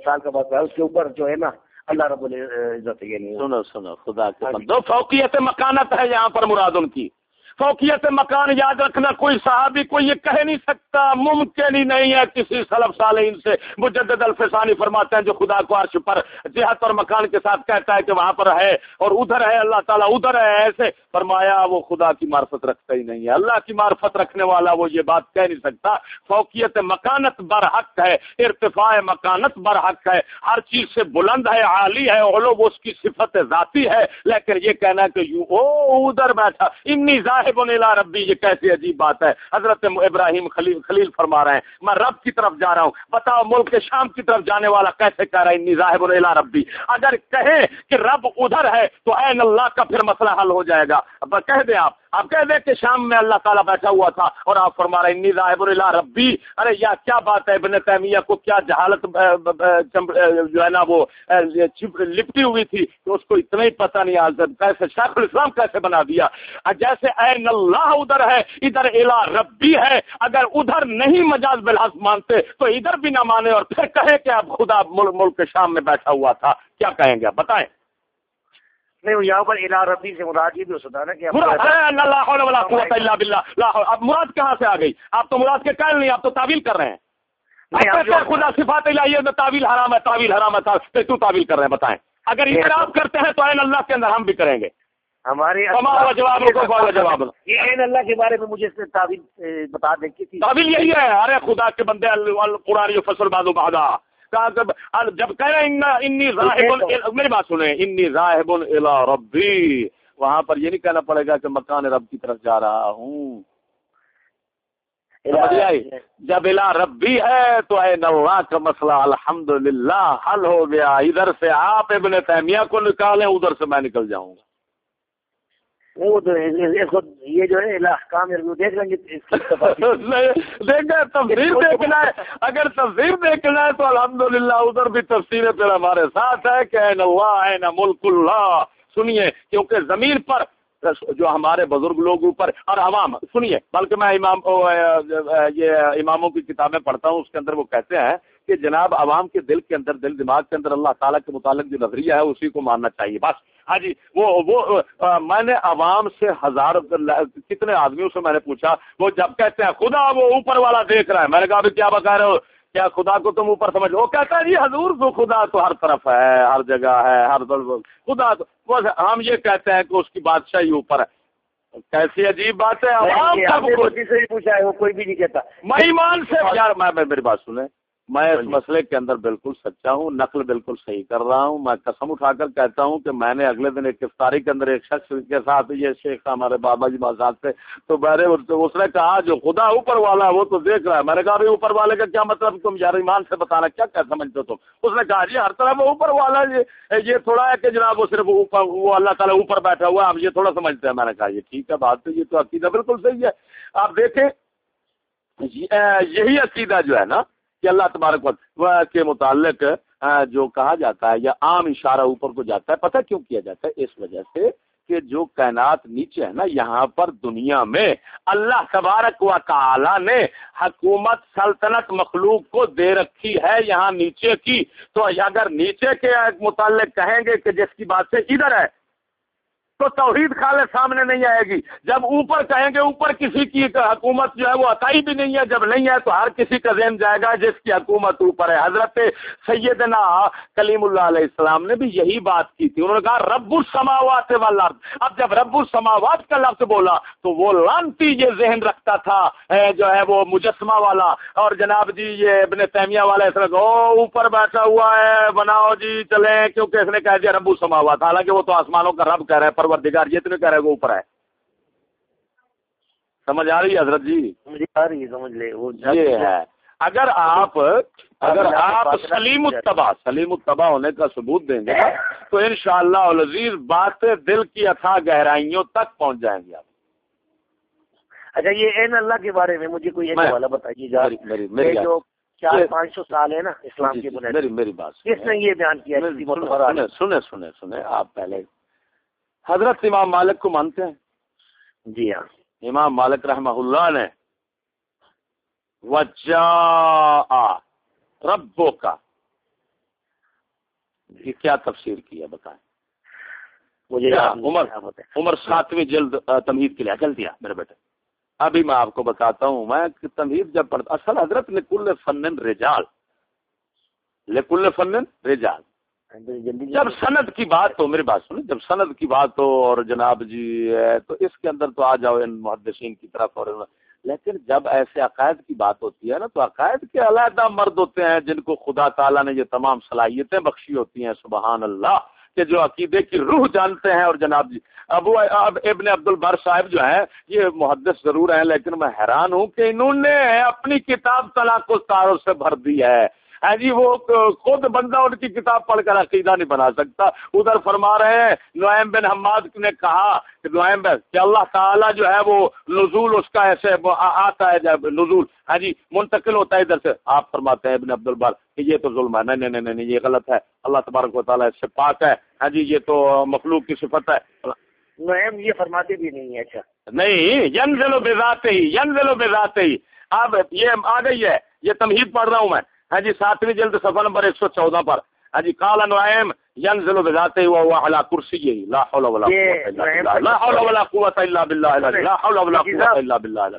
سال کا فاصلہ ہے۔ اس کے اوپر جو ہے نا اللہ رب العزت یہ نہیں سنو سنو خدا کے بندو فوقیت مکانت ہے یہاں پر مراد ان کی۔ فوقیت مکان یاد رکھنا، کوئی صحابی، کوئی یہ کہہ نہیں سکتا، ممکن ہی نہیں ہے کسی سلف صالحین سے۔ مجدد الفسانی فرماتے ہیں جو خدا کو عرش پر جہت اور مکان کے ساتھ کہتا ہے کہ وہاں پر ہے اور ادھر ہے، اللہ تعالیٰ ادھر ہے، ایسے فرمایا وہ خدا کی معرفت رکھتا ہی نہیں ہے۔ اللہ کی معرفت رکھنے والا وہ یہ بات کہہ نہیں سکتا۔ فوقیت مکانت برحق ہے، ارتفاع مکانت برحق ہے۔ ہر چیز سے بلند ہے، عالی ہے اولو وہ اس کی صفت ذاتی ہے۔ لیکن یہ کہنا کہ یوں، او، ادھر بیٹھا، انی ظاہر صاحب ربی، یہ کیسی عجیب بات ہے۔ حضرت ابراہیم خلیل خلیل فرما رہے ہیں، میں رب کی طرف جا رہا ہوں۔ بتاؤ ملک کے شام کی طرف جانے والا کیسے کہہ رہا ہے، انی ظاہب الا ربی۔ اگر کہیں کہ رب ادھر ہے تو این اللہ کا پھر مسئلہ حل ہو جائے گا۔ کہہ دیں آپ آپ کہہ دیں کہ شام میں اللہ تعالیٰ بیٹھا ہوا تھا اور آپ فرما رہے انی ظاہب اللہ ربی۔ ارے، یا کیا بات ہے ابن تیمیہ کو؟ کیا جہالت جو ہے نا وہ لپٹی ہوئی تھی کہ اس کو اتنا ہی پتہ نہیں آزاد کیسے شیخ الاسلام کیسے بنا دیا۔ جیسے این اللہ ادھر ہے، ادھر الا ربی ہے۔ اگر ادھر نہیں مجاز بلحاظ مانتے تو ادھر بھی نہ مانے اور پھر کہیں کہ اب خدا ملک شام میں بیٹھا ہوا تھا۔ کیا کہیں گے؟ بتائیں۔ نہیں یہاں پر الا ربی سے مراد یہ بھی ہو سکتا ہے نا کہ اب مراد کہاں سے آ گئی؟ آپ تو مراد کے قائل نہیں آپ تو تعویل کر رہے ہیں۔ خدا صفات الہی تعویل حرام ہے تعویل حرام ہے تو تعویل کر رہے ہیں؟ بتائیں۔ اگر اعتراف کرتے ہیں تو عین اللہ کے اندر ہم بھی کریں گے۔ ہمارے جواب جواب؟ یہ عین اللہ کے بارے میں مجھے تعویل بتا دیں تعویل یہی ہے۔ ارے خدا کے بندے قرآن فصل بادو بہادا جب کہہ رہے میری بات سنیں انی راہب الا ربی وہاں پر یہ نہیں کہنا پڑے گا کہ مکان رب کی طرف جا رہا ہوں۔ جب الا ربی ہے تو اے اللہ کا مسئلہ الحمد حل ہو گیا۔ ادھر سے آپ ابن تیمیہ کو نکالیں ادھر سے میں نکل جاؤں۔ گا وہ تو یہ جو ہے کام دیکھ لیں گے دیکھیں دیکھنا ہے۔ اگر تفصیل دیکھنا ہے تو الحمدللہ ادھر بھی تفصیل پھر ہمارے ساتھ ہے کہ اللہ ملک اللہ۔ سنیے، کیونکہ زمین پر جو ہمارے بزرگ لوگ اوپر، اور عوام سنیے، بلکہ میں امام یہ اماموں کی کتابیں پڑھتا ہوں، اس کے اندر وہ کہتے ہیں کہ جناب، عوام کے دل کے اندر، دل، دماغ کے اندر اللہ تعالیٰ کے متعلق جو نظریہ ہے، اسی کو ماننا چاہیے، بس۔ ہاں جی وہ وہ میں نے عوام سے ہزار کتنے آدمیوں سے میں نے پوچھا وہ جب کہتے ہیں خدا وہ اوپر والا دیکھ رہا ہے میں نے کہا کیا بتا رہے ہو؟ کیا خدا کو تم اوپر سمجھ وہ کہتا ہے جی حضور تو خدا تو ہر طرف ہے ہر جگہ ہے ہر خدا تو ہم یہ کہتے ہیں کہ اس کی بادشاہی اوپر ہے۔ کیسی عجیب بات ہے کوئی بھی نہیں کہتا۔ میں ایمان سے یار میں میری بات سنیں۔ میں اس مسئلے کے اندر بالکل سچا ہوں نقل بالکل صحیح کر رہا ہوں۔ میں قسم اٹھا کر کہتا ہوں کہ میں نے اگلے دن ایک افطاری کے اندر ایک شخص کے ساتھ یہ شیخ ہمارے بابا جی بازار سے تو میں نے اس نے کہا جو خدا اوپر والا ہے وہ تو دیکھ رہا ہے۔ میں نے کہا اوپر والے کا کیا مطلب؟ تم یار ایمان سے بتانا کیا کیا سمجھتے تم؟ اس نے کہا جی ہر طرح وہ اوپر والا ہے یہ تھوڑا ہے کہ جناب وہ صرف اوپر وہ اللہ تعالیٰ اوپر بیٹھا ہوا ہے آپ یہ تھوڑا سمجھتے ہیں۔ میں نے کہا یہ ٹھیک ہے بات تو یہ تو عقیدہ بالکل صحیح ہے۔ آپ دیکھیں یہی عقیدہ جو ہے نا کہ اللہ تبارک کے متعلق جو کہا جاتا ہے یا عام اشارہ اوپر کو جاتا ہے، پتہ کیوں کیا جاتا ہے؟ اس وجہ سے کہ جو کائنات نیچے ہے نا، یہاں پر دنیا میں اللہ تبارک و تعالی نے حکومت، سلطنت مخلوق کو دے رکھی ہے یہاں نیچے کی۔ تو اگر نیچے کے متعلق کہیں گے کہ جس کی بات سے ادھر ہے تو توحید خالے سامنے نہیں آئے گی۔ جب اوپر کہیں گے، اوپر کسی کی حکومت جو ہے وہ عطائی بھی نہیں ہے، جب نہیں ہے تو ہر کسی کا ذہن جائے گا جس کی حکومت اوپر ہے۔ حضرت سیدنا کلیم اللہ علیہ السلام نے بھی یہی بات کی تھی۔ انہوں نے کہا، رب السماوات والا اب جب رب السماوات کا لفظ بولا تو وہ لانتی یہ ذہن رکھتا تھا جو ہے وہ مجسمہ والا۔ اور جناب جی یہ ابن تیمیہ والا اس طرح اوپر بیٹھا ہوا ہے، بناؤ جی چلے کیونکہ اس نے کہہ دیا رب السماوات۔ حالانکہ وہ تو آسمانوں کا رب کہہ رہے ہیں پروردگار یہ تو کہہ رہے وہ اوپر ہے۔ سمجھ آ رہی ہے حضرت جی؟ آ رہی ہے سمجھ لے۔ وہ یہ ہے۔ اگر آپ اگر آپ سلیم التبا سلیم التبا ہونے کا ثبوت دیں گے تو انشاءاللہ شاء اللہ بات دل کی اتھا گہرائیوں تک پہنچ جائیں گے آپ۔ اچھا یہ این اللہ کے بارے میں مجھے کوئی حوالہ بتائیے جا جو چار پانچ سو سال ہے نا اسلام جی، کی جی، میری میری بات کس نے یہ بیان کیا سنے سنے سنے آپ پہلے حضرت امام مالک کو مانتے ہیں؟ جی ہاں۔ امام مالک رحمہ اللہ نے وجا ربو کا یہ کیا تفسیر کیا بتائیں؟ مجھے عمر عمر ساتویں جلد تمہید کے لیے۔ جلدی دیا میرے بیٹے۔ ابھی میں آپ کو بتاتا ہوں میں تمہید جب پڑھتا اصل حضرت لکل فنن رجال۔ لکل فنن رجال۔ جب سند کی بات ہو میری بات سنیں جب سند کی بات ہو اور جناب جی ہے تو اس کے اندر تو آ جاؤ ان محدثین کی طرف اور لیکن جب ایسے عقائد کی بات ہوتی ہے نا تو عقائد کے علیحدہ مرد ہوتے ہیں جن کو خدا تعالیٰ نے یہ تمام صلاحیتیں بخشی ہوتی ہیں سبحان اللہ کہ جو عقیدے کی روح جانتے ہیں۔ اور جناب جی ابو اب ابن عبد البر صاحب جو ہیں یہ محدث ضرور ہیں لیکن میں حیران ہوں کہ انہوں نے اپنی کتاب طلاق و تاروں سے بھر دی ہے۔ ہاں جی وہ خود بندہ ان کی کتاب پڑھ کر عقیدہ نہیں بنا سکتا۔ ادھر فرما رہے ہیں نعیم بن حماد نے کہا کہ نعیم بن کہ اللہ تعالیٰ جو ہے وہ نزول اس کا ایسے آتا ہے جب نزول۔ ہاں جی منتقل ہوتا ہے ادھر سے۔ آپ فرماتے ہیں ابن عبد البار کہ یہ تو ظلم ہے۔ نہیں نہیں نہیں یہ غلط ہے۔ اللہ تبارک و تعالیٰ اس سے پاک ہے۔ ہاں جی یہ تو مخلوق کی صفت ہے۔ نعیم یہ فرماتے بھی نہیں ہے اچھا۔ نہیں ین ضلع بے ہی ین ضلع بے ہی اب یہ آ گئی ہے یہ تمہید پڑھ رہا ہوں میں۔ ہاں جی ساتویں جلد سفر نمبر ایک سو چودہ پر۔ ہاں جی کالا بذاتے ہوا ہوا حلا کرسی یہی لا حول ولا لا حول ولا الا باللہ لا حول ولا الا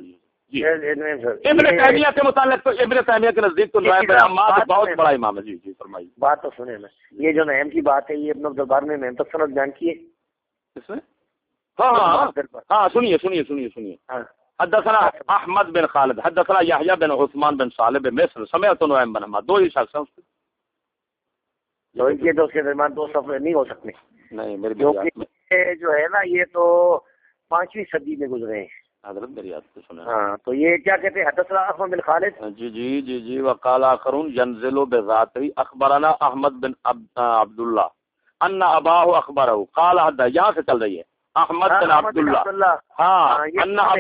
جی۔ ابن تیمیہ کے متعلق تو ابن تیمیہ کے نزدیک تو بہت بڑا امام ہے۔ جی جی فرمائیے۔ بات تو میں۔ یہ جو نعیم کی بات ہے یہ ابن دربار نعیم تک سند بیان کی ہے اس میں؟ ہاں ہاں ہاں۔ سنیے سنیے سنیے سنیے۔ حدثنا احمد بن خالد حدثنا یحییٰ بن عثمان بن صالح بن مصر سمعت نعیم بن حماد دو ہی شخص ہیں۔ جو ان کے دوست کے درمیان دو صفحے نہیں ہو سکتے۔ نہیں میرے جو ہے نا یہ تو پانچویں صدی میں گزرے ہیں۔ حضرت میری یاد سے سنا ہاں تو یہ کیا کہتے ہیں؟ حدثنا احمد بن خالد۔ جی جی جی جی وقال اخرون ينزل بذاته اخبرنا احمد بن عبد الله ان اباه اخبره قال حد یہاں سے چل رہی ہے۔ احمد بن عبداللہ۔ ہاں, ہاں،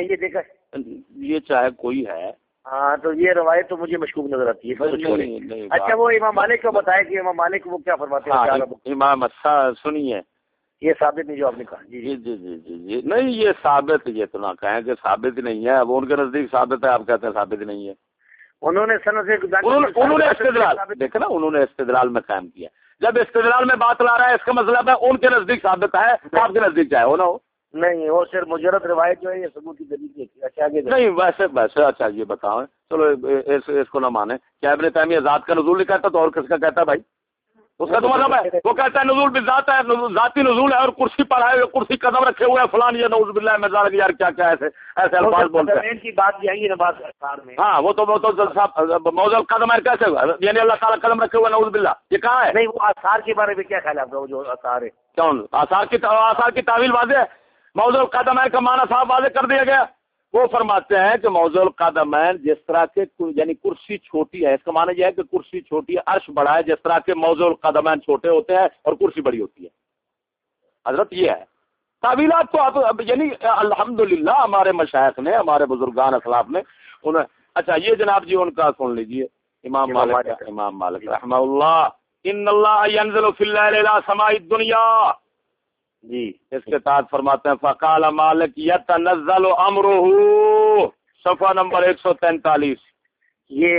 یہ چاہے کوئی ہے۔ ہاں تو یہ روایت تو مجھے مشکوک نظر آتی ہے اچھا وہ امام مالک کو بتایا کہ امام مالک وہ کیا فرماتے ہیں ہاں، امام اچھا سنیے۔ یہ ثابت نہیں جو آپ نے کہا۔ جی جی۔ جی جی جی, جی۔ نہیں یہ ثابت یہ تو نہ کہیں کہ ثابت نہیں ہے۔ وہ ان کے نزدیک ثابت ہے آپ کہتے ہیں ثابت نہیں ہے۔ انہوں نے انہوں نے استدلال۔ دیکھا نا انہوں نے استدلال میں قائم کیا۔ جب استدلال میں بات لا رہا ہے اس کا مطلب ہے ان کے نزدیک ثابت ہے آپ کے نزدیک چاہے ہو نہ ہو؟ نہیں وہ صرف مجرد روایت جو ہے یہ ثبوت کی دلیل اچھا نہیں ویسے ویسے اچھا یہ بتاؤ چلو اس کو نہ مانے کیا ابن تعمیر ذات کا نزول نہیں کہتا تو اور کس کا کہتا ہے بھائی؟ اس کا تو مطلب ہے وہ کہتا ہے نزول بھی ذات ہے ذاتی نزول ہے اور کرسی پر ہے کرسی قدم رکھے ہوئے ہیں فلان یہ نوز باللہ میں زار یار کیا کیا ایسے ایسے الفاظ بولتے ہیں۔ کی بات یہی ہے ہاں وہ تو وہ تو موزل قدم ہے کیسے یعنی اللہ تعالیٰ قدم رکھے ہوئے نوز باللہ۔ یہ کہاں ہے؟ نہیں وہ آثار کے بارے میں کیا خیال ہے آپ کا جو آثار ہے؟ کون؟ آثار کی آثار کی تعویل واضح ہے۔ موضوع القدم کا معنی صاحب واضح کر دیا گیا۔ وہ فرماتے ہیں کہ موضوع القدمین جس طرح کے یعنی کرسی چھوٹی ہے۔ اس کا معنی یہ ہے کہ کرسی چھوٹی ہے عرش بڑا ہے جس طرح کے موضوع القدمین چھوٹے ہوتے ہیں اور کرسی بڑی ہوتی ہے۔ حضرت یہ ہے۔ تعویلات تو آپ یعنی الحمد ہمارے مشاعق نے ہمارے بزرگان اخلاف نے انہیں اچھا یہ جناب جی ان کا سن لیجیے۔ امام مالک امام مالک رحمہ اللہ۔ ان اللہ ينزل فی اللیل الى سماء الدنیا۔ جی۔ اس کے تحت فرماتے ہیں فقال مالک یتنزل امرہ صفحہ نمبر 143 یہ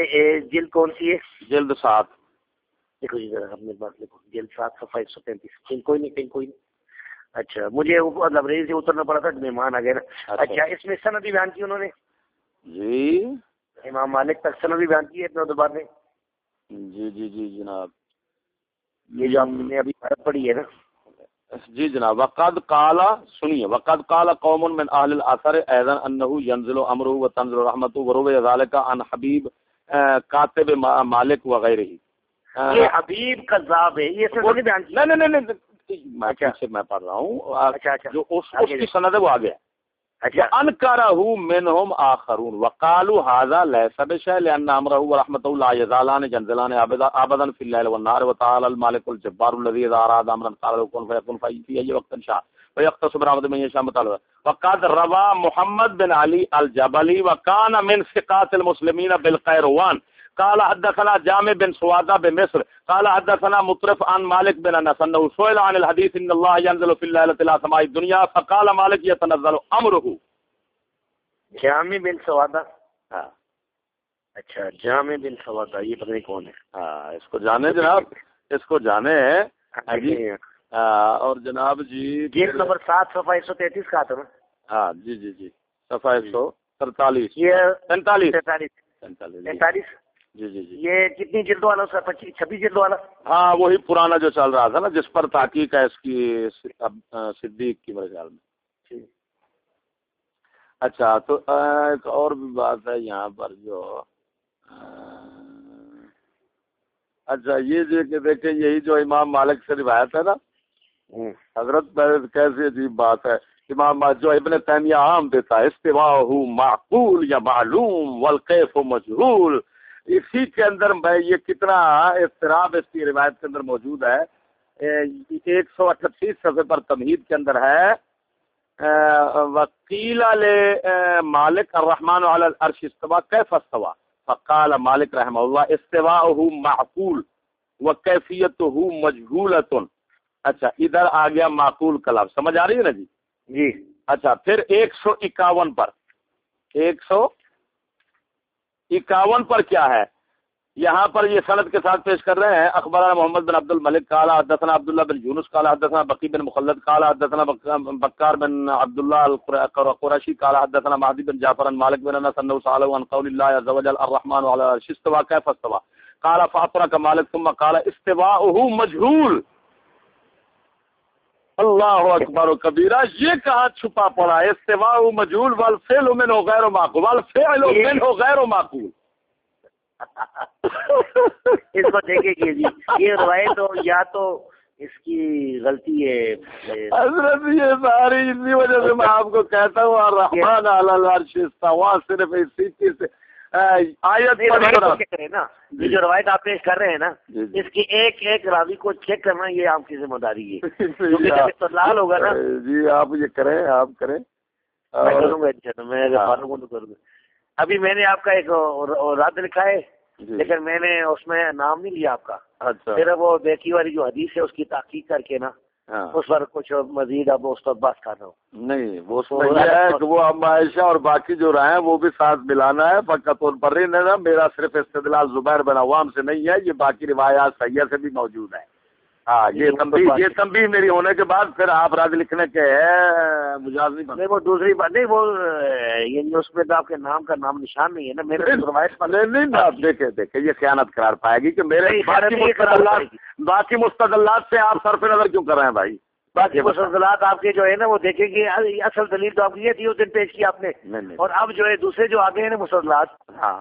جلد کون سی ہے؟ جلد سات۔ دیکھو جی ذرا اپنے بات لکھو۔ جلد سات صفحہ ایک سو تینتیس۔ کہیں کوئی نہیں کہیں کوئی نہیں۔ اچھا مجھے لبریز سے اترنا پڑا تھا مہمان آ گئے نا۔ اچھا۔ اچھا اس میں سند بھی بیان کی انہوں نے؟ جی۔ امام مالک تک سند بھی بیان کی ہے اتنا دوبارہ میں؟ جی جی جی جناب۔ یہ جو آپ نے ابھی پڑھی ہے نا۔ جی جناب وقد قال سنیے وقد قال قوم من اهل الاثر ايضا انه ينزل امره وتنزل رحمته وروي ذلك عن حبيب آ، کاتب ما- مالک وغیرہ آ، یہ حبیب قذاب ہے یہ سند بھی بیان کی؟ نہیں نہیں نہیں میں اچھا۔ میں پڑھ رہا ہوں۔ آ، اچھا اچھا۔ جو اس کی سند ہے وہ آگے ہے۔ اچھا۔ انکرہ منهم آخرون۔ وقالوا هذا ليس بشيء لان امره ورحمته لا يزالان ينزلان ابدا ابدا في الليل والنهار وتعالى المالك الجبار الذي اذا اراد امرا قال له كن فيكون في اي وقت شاء ويختص برحمته من يشاء مطالبه وقد روى محمد بن علي الجبلي وكان من ثقات المسلمين بالقيروان۔ قال حدثنا جامع بن سوادة بمصر قال حدثنا مطرف عن مالك بن انس انه سئل عن الحديث ان الله ينزل في الليله الى سماء الدنيا فقال مالك يتنزل امره جامع بن سوادہ؟ ہاں اچھا جامع بن سوادہ یہ پتہ نہیں کون ہے۔ ہاں اس کو جانے جناب اس کو جانے ہاں جی۔ اور جناب جی جلد نمبر سات صفحہ ایک سو تینتیس کا نا؟ ہاں جی جی جی صفحہ ایک سو یہ پینتالیس۔ پینتالیس۔ جی۔ جی جی۔ جی یہ کتنی جلد والا سر پچیس چھبیس جلد والا ہاں وہی پرانا جو چل رہا تھا نا جس پر تحقیق ہے اس کی صدیق کی میرے خیال میں۔ اچھا تو ایک اور بھی بات ہے یہاں پر جو اچھا یہ جو کہ دیکھیں یہی جو امام مالک سے روایت ہے نا۔ حضرت کیسی عجیب بات ہے۔ امام جو ابن تیمیہ عام دیتا ہے استواء معقول یا معلوم والکیف مجہول۔ اسی کے اندر میں یہ کتنا اضطراب اس کی روایت کے اندر موجود ہے ایک سو اٹھتیس صفحے پر تمہید کے اندر ہے وکیل مالک الرحمن علی العرش استوا کیف استوا فقال مالک رحمہ اللہ استواء معقول وکیفیتہ مجہولۃ اچھا ادھر آ گیا معقول کلام سمجھ آ رہی ہے نا جی؟ جی۔ اچھا پھر ایک سو اکاون پر ایک سو اکاون پر کیا ہے؟ یہاں پر یہ صنعت کے ساتھ پیش کر رہے ہیں۔ اخبار محمد بن عبد الملک کالا حدثنا عبداللہ بن یونس کالا حدثنا بقی بن مخلد کالا حدثنا بکار بن عبداللہ قرشی کالا حدثنا مہدی بن جعفر مالک بن انس انه سأله عن قول الله عز وجل، الرحمن على العرش استوى كيف استوى؟ قال فاطرك مالك ثم قال، استواؤه مجهول۔ اللہ اکبر و کبیرہ یہ کہاں چھپا پڑا؟ ہے استواء مجہول والفعل منه غیر معقول والفعل منه غیر معقول۔ اس کو دیکھے گی جی یہ روایت ہو یا تو اس کی غلطی ہے۔ حضرت یہ ساری اسی وجہ سے میں آپ کو کہتا ہوں الرحمن علی العرش استوا صرف اسی چیز سے۔ آیت نا یہ جو روایت آپ پیش کر رہے ہیں نا جی، جی۔ اس کی ایک ایک راوی کو چیک کرنا یہ آپ کی ذمہ داری ہے۔ استدلال ہوگا نا۔ جی آپ یہ کریں آپ کریں۔ میں کروں گا میں اگر ہاں۔ کروں گا ابھی میں نے آپ کا ایک رد لکھا ہے جی۔ لیکن میں نے اس میں نام نہیں لیا آپ کا۔ اچھا۔ پھر وہ بیکی والی جو حدیث ہے اس کی تحقیق کر کے نا اس پر کچھ مزید اب اس پر بات کر رہا ہوں۔ نہیں وہ کہ وہ اب عائشہ اور باقی جو رہے ہیں وہ بھی ساتھ ملانا ہے فقط ان پر میرا صرف استدلال زبیر بن عوام سے نہیں ہے یہ باقی روایات سیاح سے بھی موجود ہے ہاں یہ تنبیہ یہ تنبیہ میری ہونے کے بعد پھر آپ رد لکھنے کے مجاز نہیں بن نہیں وہ دوسری بات نہیں وہ یعنی اس میں تو آپ کے نام کا نام نشان نہیں ہے نا میرے نہیں نہیں آپ دیکھیں دیکھیں یہ خیانت قرار پائے گی کہ میرے باقی مستدلات سے آپ سر پہ نظر کیوں کر رہے ہیں بھائی؟ باقی مسلسلات آپ کے جو ہے نا وہ دیکھیں گے اصل دلیل تو آپ کی یہ تھی اس دن پیش کی آپ نے۔ اور اب جو ہے دوسرے جو آگے ہیں نا مسلسلات ہاں۔